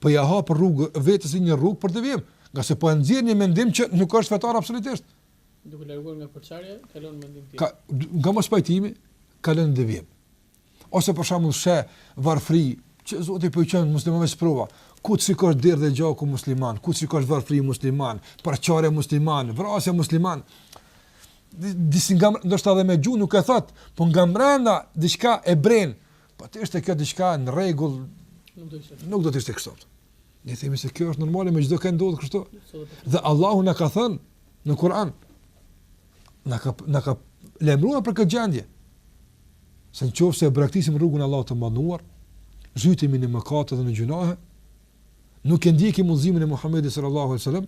po ia hap rrugë vetes si një rrugë për devijim, ngase po e nxjerr një mendim që nuk është fetar absolutisht. Duke larguar nga përçarja, kalon në mendim tjetër. Ka nga mospajtimi, kalon në devijim. Ose për shembull sheh varfri, që Zoti po ia çon muslimanëve sprova. Ku të shikosh derdhet gjaku musliman, ku të shikosh varfri musliman, përçarje musliman, vrasje musliman. Disi nga mbrenda ndoshta edhe me gjuhë nuk e thot, po nga mbrenda diçka e bren. Po të ishte kjo diçka në rregull, nuk do të ishte. Nuk do të ishte kështu. Ne themi se kjo është normale me çdo kënd ndodh kështu. Dhe Allahu na ka thënë në Kur'an na ka na ka lajmëruar për këtë gjendje. Se në qoftë se e braktisim rrugën e Allahut të madhëruar, zhytemi në mëkate dhe në gjynahe, nuk e ndjekim udhëzimin e Muhammedit sallallahu alejhi ve sellem,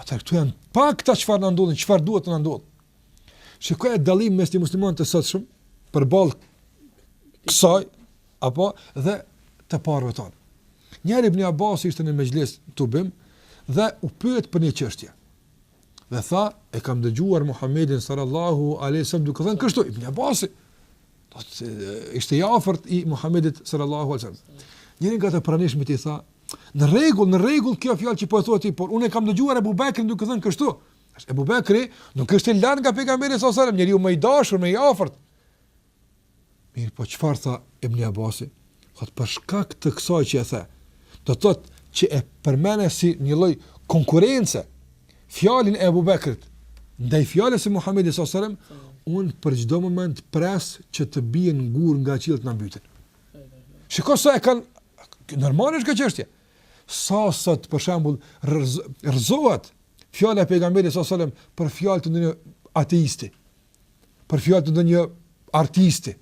atëherë këto janë pak çfarë na ndodhin, çfarë duhet të na ndodhin. Shikoje dallimin mes neve muslimanëve të sotshëm, përballë kësaj, Apo, dhe të parëve tanë. Njëherë Ibn Abbasi ishte në mexhlis tubim dhe u pyet për një çështje. Dhe tha, e kam dëgjuar Muhammedin sallallahu alaihi wasallam duke thënë kështu, Ibn Abbasi ishte i afërt i Muhammedit sallallahu alaihi wasallam. Njëri nga të pranishmit i tha, në rregull, në rregull kjo fjalë që po e thua ti, por unë e kam dëgjuar Abu Bekrin duke thënë kështu. Abu Bekri nuk është larg nga pejgamberi sallallahu alaihi wasallam, njeriu më i dashur, më i afërt. Mirëpo çfarë tha Ibni Abasi? Thotë për shkak të kësaj që e the, do të thotë që e përmende si një lloj konkurrence fjalën e Abu Bekrit ndaj fjalës së Muhamedit sallallahu alajhi wasallam, un për çdo moment pres që të bien gurë nga qielli të na mbytin. Shiko sa normale është kjo çështje. Sa sot për shembull rrëzohet fjala e pejgamberit sallallahu alajhi wasallam për fjalë të ndonjë ateisti. për fjalë të ndonjë artisti,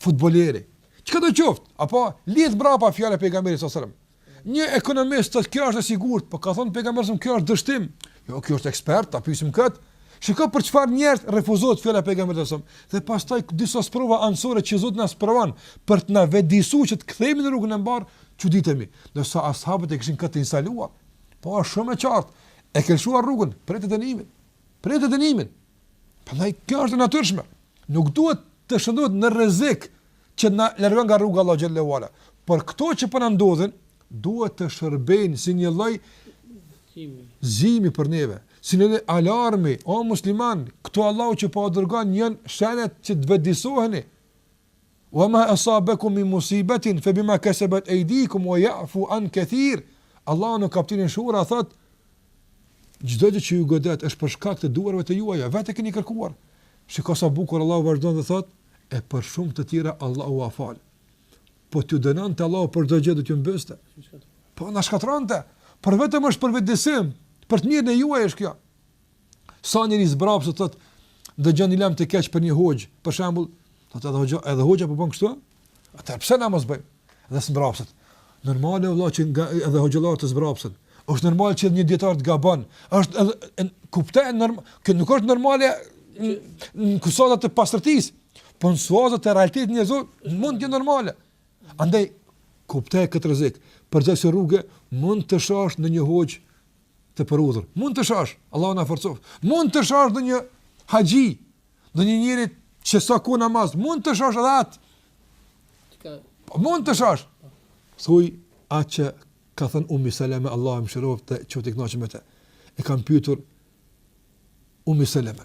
futboleri, çka do qoftë, apo lihet prapa fjala e pejgamberit sallallahu alajhi wasallam. Një ekonomist thotë kjo është e sigurt, po ka thënë pejgamberi se kjo është dështim. Jo, ky është ekspert, ta pyesim kët. Shiko për çfarë njerëz refuzohet fjala e pejgamberit sallallahu alajhi wasallam. Dhe pastaj disa sprova anësore që Zoti na sprovon për të na vetëdijesuar që të kthehemi në rrugën e mbarë, çuditemi, ndërsa ashabët e kishin këtë të instaluar. Po është shumë e qartë. E ke lëshuar rrugën, prite dënimin. Prite dënimin. Prandaj kjo është e natyrshme. Nuk duhet të shndrohet në rrezik që na largon nga rruga e Allahut xhel-le ve ala. Por këto që po na ndodhin duhet të shërbejnë si një lloj udhëzimi për neve, si një lloj alarmi, o musliman, këto Allahu që po dërgon janë shenjat që të vetëdijesoheni. Wa ma asabakum min musibatin fa bima kasabat aydikum wa ya'fu an kathir. Allahu në kapitullin Shura thotë çdo gjë që ju godet është për shkak të duarve të juaja, vetë e keni kërkuar. Shiko sa bukur Allahu vazhdon dhe thotë e për shumë të tjera Allahu ua fal. Po t'ju dënonte Allahu për çdo gjë do t'ju mbyste. Do na shkatërronte. Por vetëm është për vetëdijesim, për të mirën e juaj është kjo. Sa njeri zbrapset, do të thotë, dëgjon një lajm të keq për një hoxhë, për shembul, thotë edhe, edhe hoxha po bën kështu, atëherë pse ne mos bëjmë, dhe zbrapset. Normale o vlla që nga, edhe hoxhallarë të zbrapsen, është normal që një dijetar të gabon, është edhe, e, kupte, norm, kë, nuk është normale në suazat të pastërtisë, po në suazat të realitetit njerëzor, mund të jetë normale. Andaj, kupte këtë rrezik, përgjatë rrugës, mund të shohësh ndonjë hoxhë të përudhur. Mund të shohësh, Allahu na forcoftë. Mund të shohësh ndonjë haxhi, ndonjë njeri që sa ku namaz, mund të shohësh edhe atë. Po mund të shohësh. Thuaj atë që ka thënë Ummi Seleme Allahu e mëshiroftë, qoftë i kënaqur me të. E kanë pyetur Ummi Seleme.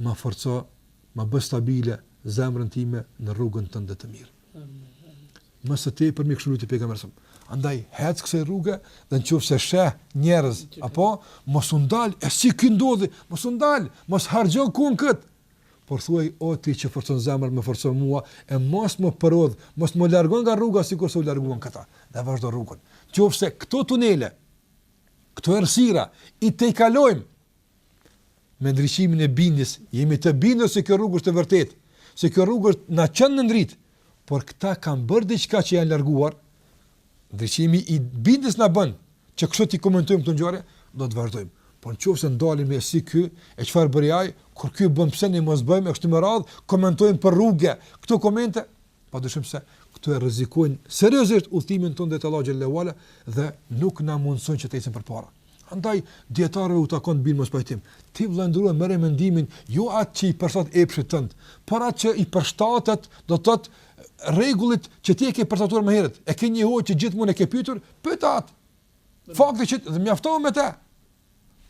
ma forco, ma bë stabile zemrën time në rrugën tënde të mirë. Më së tepërmi kështu lutej pejgamberi sa. Andaj hec kësaj rruge dhe në qoftë se sheh njerëz apo mos u ndal, e si ky ndodhi, mos u ndal, mos harxho kohën kot. Por thuaj o ti që forcon zemrën, më forco mua e mos më prodh, mos më largo nga rruga sikur se u larguan këta. Dhe vazhdo rrugën. Në qoftë se këto tunele, këto errësira i tejkalojmë, me ndriçimin e bindjes, jemi të bindur se kjo rrugë është e vërtetë, se kjo rrugë është na çon në dritë, por këta kanë bërë diçka që janë larguar. Ndriçimi i bindjes na bën që kështu t'i komentojmë këto ngjarje, do të vazhdojmë. Po në qoftë se ndalemi e si ky, e çfarë bëri ai, kur ky bën pse ne mos bëjmë e kështu me radhë, komentojmë për rrugë. Këto komente Padyshim se këto e rrezikojnë seriozisht udhëtimin tonë drejt Allahut xhelle ue ala dhe nuk na mundësojnë që të ecim përpara. Andaj dijetarëve u takon të bien në mospajtim. Ti vëlla i nderuar merre mendimin jo atë që i përshtatet epshit tënd, por atë që i përshtatet, do të thotë rregullit që ti e ke përcaktuar më herët. E ke një hoxhë që gjithmonë e ke pyetur, pyete atë. Fakti që dhe mjafton me të.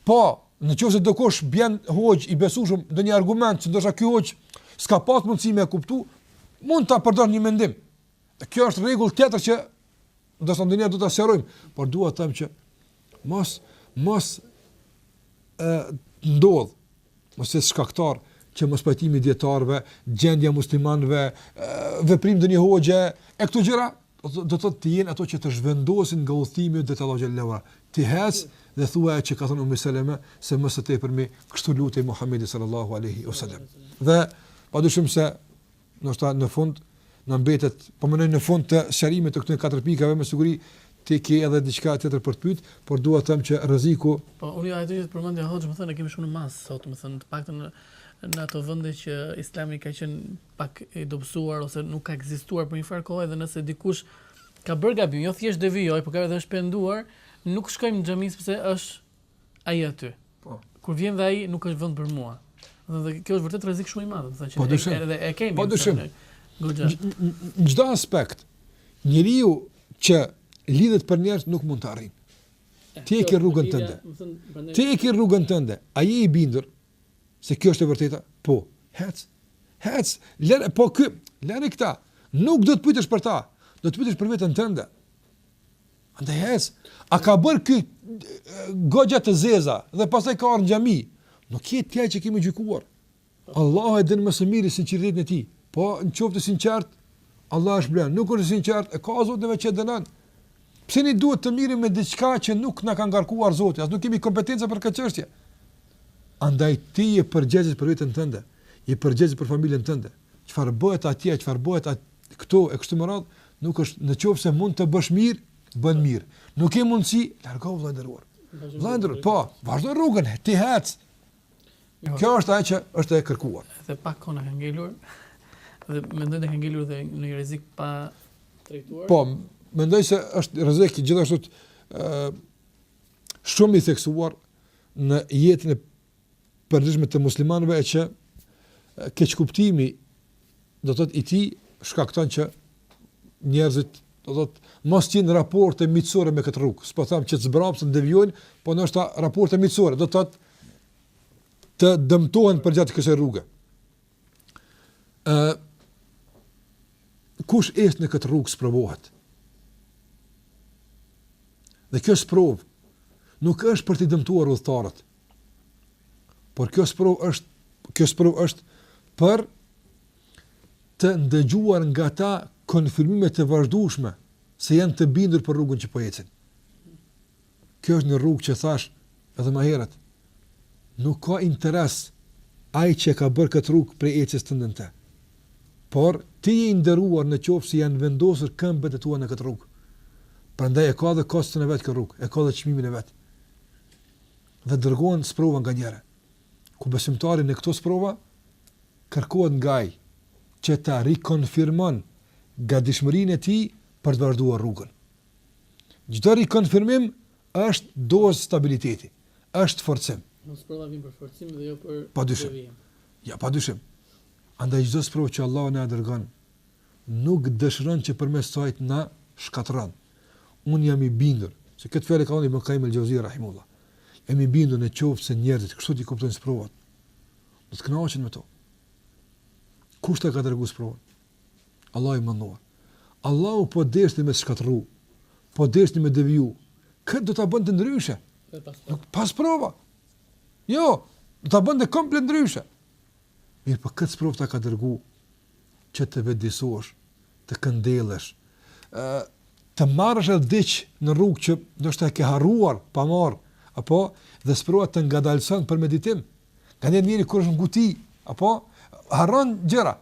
Po, në qoftë se dikush bjen hoxhë i besueshëm ndonjë argument që ndoshta ky hoxhë s'ka pas mundësi me e kuptu, mund ta përdor një mendim. Dhe kjo është rregull tjetër që do të ndonjëherë do ta sqarojmë, por dua të them që mos mos të ndodh ose shkaktar që mospajtimi i dijetarëve, gjendja e muslimanëve, veprimi i ndonjë hoxhe e këto gjëra do të thotë të jenë ato që të zhvendosin nga udhëtimi yt drejt Allahut xhelle ue ala, ti ec dhe thuaj atë që ka thënë Ummu Seleme se më së tepërmi kështu lutej Muhamedi sallallahu alaihi wasallam. Dhe padyshim se ndoshta në fund na mbetet, po më në fund të sqarimit të këtyre katër pikave me siguri ti ke edhe diçka tjetër për të pyet, por dua të them që rreziku Po unë ajo që përmendja hoxhë, me thënë kemi shumë në masë sot, me thënë të paktën në ato vende që Islami ka qenë pak i dobësuar ose nuk ka ekzistuar për një farë kohë dhe nëse dikush ka bërë gabim, jo thjesht devijoi, por ka edhe është penduar, nuk shkojmë në xhami sepse është ai aty. Po. Kur vjen dhe ai nuk është vend për mua. Dhe kjo është vërtet rrezik shumë i madh, do të thotë që edhe e kemi. Po dyshim. Në çdo aspekt, njeriu që lidhet për njerëz nuk mund të arrijë. Ti e ke rrugën tënde. Ti e ke rrugën tënde. Ai i bindur, Se kjo është e vërteta? Po, hec. Hec, lëre, po ky, lëre këta. Nuk do të pyetësh për ta, do të pyetësh për veten tënde. Andaj hec, a ka bërë ky goxha të zeza dhe pastaj ka ardhur në xhami? Nuk ke ti që ke me gjykuar. Allahu e din më së miri sinqeritetin e tij. Po, në qoftë i sinqert, Allah ia shpërblen. Nuk është sinqert, e ka Zoti vetë që dënon. Pse ne duhet të mirremi me diçka që nuk na ka ngarkuar Zoti? As nuk kemi kompetenca për këtë çështje. Andaj ti je përgjegjës për veten tënde, je përgjegjës për familjen tënde. Çfarë bëhet atje, çfarë bëhet këtu e kështu me radhë, nuk është në qoftë se mund të bësh mirë, bën mirë. Nuk ke mundësi, largohu vëlla i nderuar. Vëlla i nderuar, po, vazhdo rrugën, ti hec. Jo. Kjo është ajo që është e kërkuar. Edhe pak kohë na ka ngelur. Dhe mendoj të ka ngelur edhe një rrezik pa trajtuar. Po, mendoj se është rrezik gjithashtu ë shumë i theksuar në jetën e përditshme të muslimanëve e që keqkuptimi do të thotë i tij shkakton që njerëzit do të thotë mos të jenë në raporte miqësore me këtë rrugë. S'po them që të zbrapsen, devijojnë, po ndoshta raporte miqësore do të thotë të dëmtohen përgjatë kësaj rruge. Ë kush ecë në këtë rrugë sprovohet. Dhe kjo sprovë nuk është për të dëmtuar udhëtarët. Por kjo sprovë është kjo sprovë është për të ndëgjuar nga ta konfirmime të vazhdueshme se janë të bindur për rrugën që po ecin. Kjo është një rrugë që thashë edhe më herët, nuk ka interes ai që e ka bërë këtë rrugë prej ecjes tënde në të. Por, ti je i nderuar në qoftë se janë vendosur këmbët e tua në këtë rrugë. Prandaj e ka dhe koston e vet kjo rrugë, e ka dhe çmimin e vet. Dhe dërgohen sprova nganjëherë, ku besimtari në këto sprova kërkohet nga ai që ta rikonfirmon gatishmërinë e tij për të vazhduar rrugën. Çdo rikonfirmim është dozë stabiliteti, është forcim. Pra sprova vjen për forcim dhe jo për, pa dyshim, devijim. Ja pa dyshim. Andaj çdo sprovë që Allahu na e dërgon nuk dëshiron që përmes saj të na shkatërron. Unë jam i bindur, se këtë fjalë e ka thënë Ibn Kajjim el-Xheuzi rahimehullah. Jam i bindur në qoftë se njerëzit kështu t'i kuptojnë sprovat. Do të kënaqen me to. Kush ta ka dërgu sprovën? Allahu i madhëruar. Allahu po deshti me shkatërru, po deshti me deviju, këtë do ta bënte ndryshe, pa sprova, jo, do ta bënte komplet ndryshe, mirëpo këtë sprovë ta ka dërgu, që të vetëdijesohesh, të këndellesh, të marrësh edhe diç në rrugë që ndoshta e ke harruar, pa marrë, apo, dhe sprova të ngadalëson për meditim, nganjëherë njeriu kur është në nguti, apo, harron gjëra,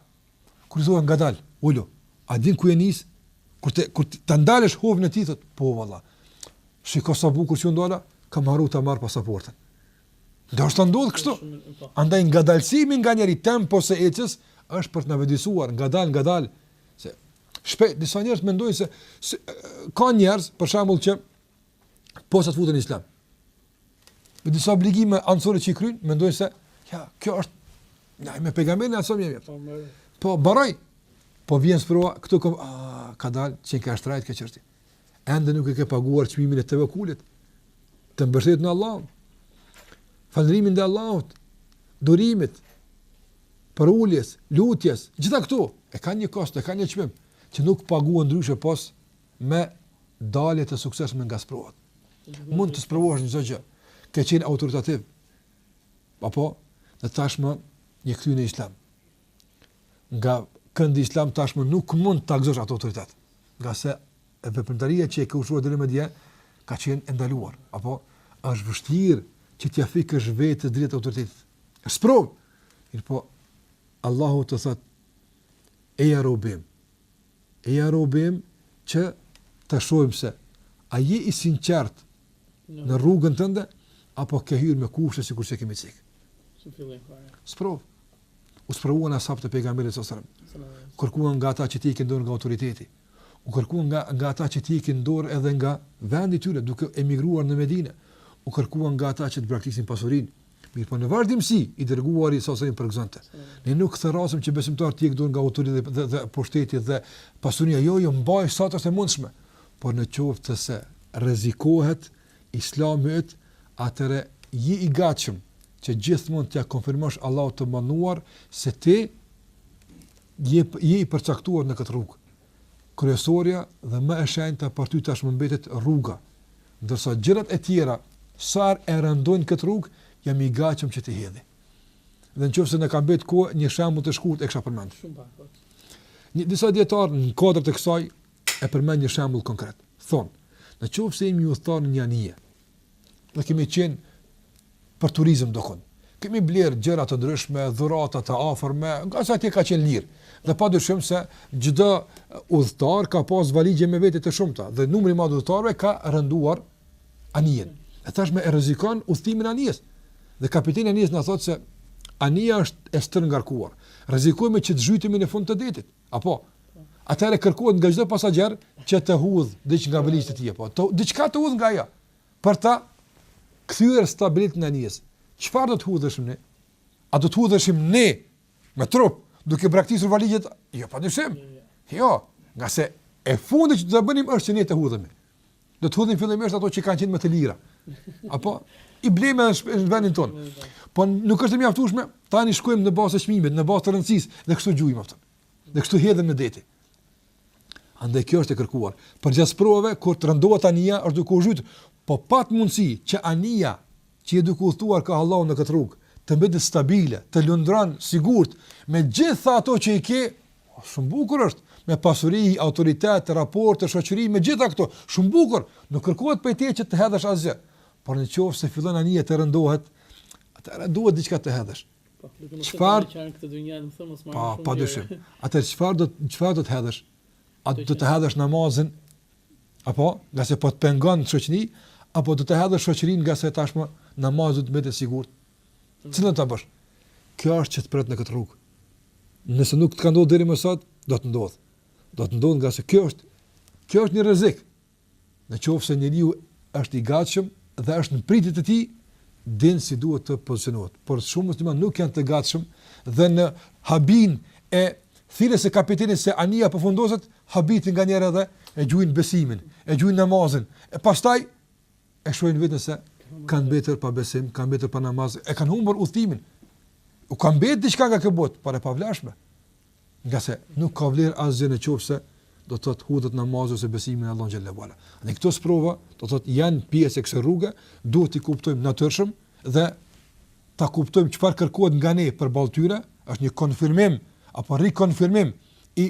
Kur thua ngadalë, ulu, a din ku je nisë? Kur ta, kur ta ndalësh hovin e tij, thotë, po valla, shiko sa bukur që ndala, kam harru ta marr pasaportën. Ndoshta ndodh kështu. Po. Andaj ngadalësimi nganjëherë i tempos së ecjes, është për t'na vetëdijesuar, ngadalë, ngadalë. Se, shpesh, disa njerëz mendojnë se, se, ka njerëz, për shembull që, posa të futen në islam. Me disa obligime anësore që i kryjnë, mendojnë se, ja, kjo është, ja, me pejgamberin alejhi selam jemi. Po, po, baraj, po vjen sprova, këtu kom, a, ka dalë, që na ka shtrejt, ka qërti. Ende nuk e ke paguar çmimin e tevekkulit, të mbështetjes në Allahun, falënderimit ndaj Allahut, durimit, përuljes, lutjes, të gjitha këto e kanë një kosto, e kanë një çmim, që nuk paguhet ndryshe pos me dalje të suksesshme nga sprovat. Mund të sprovohesh në çdo gjë. Ke qenë autoritativ. Apo dhe tashmë je kthy në islam. Nga këndi islam tashmë nuk mund të ta gëzosh atë autoritet. Ngase veprimtaria që e ke ushtruar deri më dje, ka qenë e ndaluar. Apo është vështirë që t'ia fikësh vetë dritat autoritetit. Sprovë! Mirëpo, Allahu të thotë, eja robi im, Eja robi im që ta shohim se a je i sinqertë në rrugën tënde apo ke hyrë me kushte sikurse kemi cek. Në fillim fare. Sprovë. U sprovuan as'habët e pejgamberit sallallahu alejhi ue selem. U kërkua nga ata që të hjekin dorë nga autoriteti. U kërkua nga nga ata që të hjekin dorë edhe nga vendi i tyre duke emigruar në Medinë. U kërkua nga ata që të braktisin pasurinë. Mirëpo në vazhdimësi i dërguari alejhi selam i përgëzonte. Ne nuk thërrasim që besimtari të hjek dorë nga autori dhe, dhe, dhe pushteti dhe pasuria jo jo mbaj sa të është e mundshme. Por në qoftë se rrezikohet Islami yt, atëherë ji i gatshëm që gjithmonë t'ia konfirmosh Allahut të madhëruar se ti je je i përcaktuar në këtë rrugë. kryesorja dhe më e shenjta për ty tashmë mbetet rruga, ndërsa gjërat e tjera sa herë e rëndojnë këtë rrugë jam i gatshëm që t'i hedhi. Dhe në qoftë se na ka mbetë kohë, një shembull të shkurtë e kisha përmend. Shumë pak. Po. Një disa dijetarë në kuadër të kësaj e përmend një shembull konkret. Thonë, në qoftë se jemi udhëtarë në një anije, Dhe kemi qenë për turizëm dokund. Kemi blerë gjëra të ndryshme, dhurata të afërmve, ngase atje ka qenë lirë. Dhe pa dyshim se çdo udhëtar ka pas valixhe me vete të shumta dhe numri i madh i udhëtarëve ka rënduar anijen. E tashmë e rrezikon udhëtimin e anijes. Dhe kapiteni i anijes na thotë se anija është e stërngarkuar. Rrezikojmë që të zhytemi në fund të detit. Apo, atëherë kërkohet nga çdo pasagjer që të hudh diç nga valixhet e tij apo diçka të hudh nga ajo për ta kthyer stabilitetin anijes. Çfarë do të hudhshim ne? A do të hudheshim ne me trup, duke braktisur valixhet? Jo, pa dyshim. Jo, ngase e fundit që do të bënim është që ne të hudhemi. Do të hudhim fillimisht ato që kanë qenë më të lira. Apo i blejmë edhe në vendin tonë. Po nuk është e mjaftueshme, tani shkojmë në bazë të çmimit, në bazë të rëndësisë dhe kështu gjujmë ato. Dhe kështu hedhim në det. Andaj kjo është e kërkuar. Përgjatë provave kur të rëndohet anija, është duke u zhyt, po pat mundsi që anija që je duke udhëtuar ka Allahu në këtë rrugë, të mbetet stabile, të lundron sigurt me gjitha ato që i ke, Shumë bukur është, me pasuri, autoritet, raport, shoqëri, me gjitha këto, shumë bukur, nuk kërkohet prej teje që të hedhësh asgjë, por në qoftë se fillon anija të rëndohet, atëherë duhet diçka të hedhësh. Po, çfarë... Pa, pa dyshim. Atëherë çfarë do, çfarë do të hedhësh? A do të hedhësh namazin? Apo, ngase po të pengon në shoqëri? Apo do të hedhësh shoqërinë ngase tashmë namazi të mbetet sigurt? Cilën do ta bësh? Kjo është që të pret në këtë rrugë. Nëse nuk të ka ndodhur deri më sot, do të ndodhë. Do të ndodhë ngase kjo është kjo është një rrezik. Në qoftë se njeriu është i gatshëm dhe është në pritje të tij, din si duhet të pozicionohet. Por shumë muslimanë nuk janë të gatshëm dhe në habinë e thirrjes së kapitenit se anija po fundoset, habiten nganjëherë edhe e gjuajnë besimin, e gjuajnë namazin. E pastaj e shohin veten se kanë mbetur pa besim, kanë mbetur pa namaz, e kanë humbur udhëtimin. U ka mbetë diçka nga kjo botë, por e pavlefshme. Ngase nuk ka vlerë asgjë në qoftë se do të thotë hudhet namazi ose besimi në Allahun xhele ue ala. Andaj këto sprova do të thotë janë pjesë e kësaj rruge, duhet t'i kuptojmë natyrshëm dhe ta kuptojmë çfarë kërkohet nga ne përballë tyre, është një konfirmim apo rikonfirmim i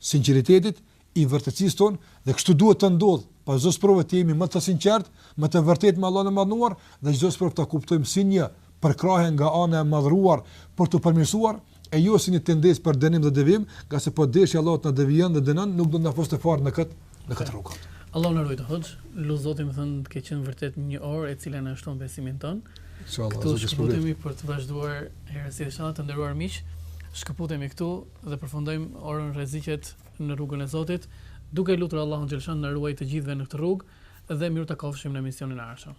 sinqeritetit, i vërtetësisë sonë dhe kështu duhet të ndodhë, pas çdo sprove të jemi më të sinqertë, më të vërtetë me Allahun e Madhëruar dhe çdo sprovë ta kuptojmë si një përkrahje nga ana e të Madhëruarit për t'u përmirësuar, e jo si një tendencë për dënim dhe devijim, ngase po deshi Allahu të na devijon dhe dënon, nuk do të na fuste fare në këtë në këtë rrugë. Allahu na ruajtë hoxhë, lus Zotin me thënë të ketë qenë vërtet një orë e cila na shton besimin tonë. Inshallah, Këtu shkëputemi për të vazhduar herësi inshallah të nderuar miq. Shkëputemi këtu dhe përfundojmë orën rreziqet në rrugën e Zotit, duke lutur Allahun Xheleshanuhu të na ruajë të gjithëve në këtë rrugë dhe mirë u takofshim në emisionin e ardhshëm.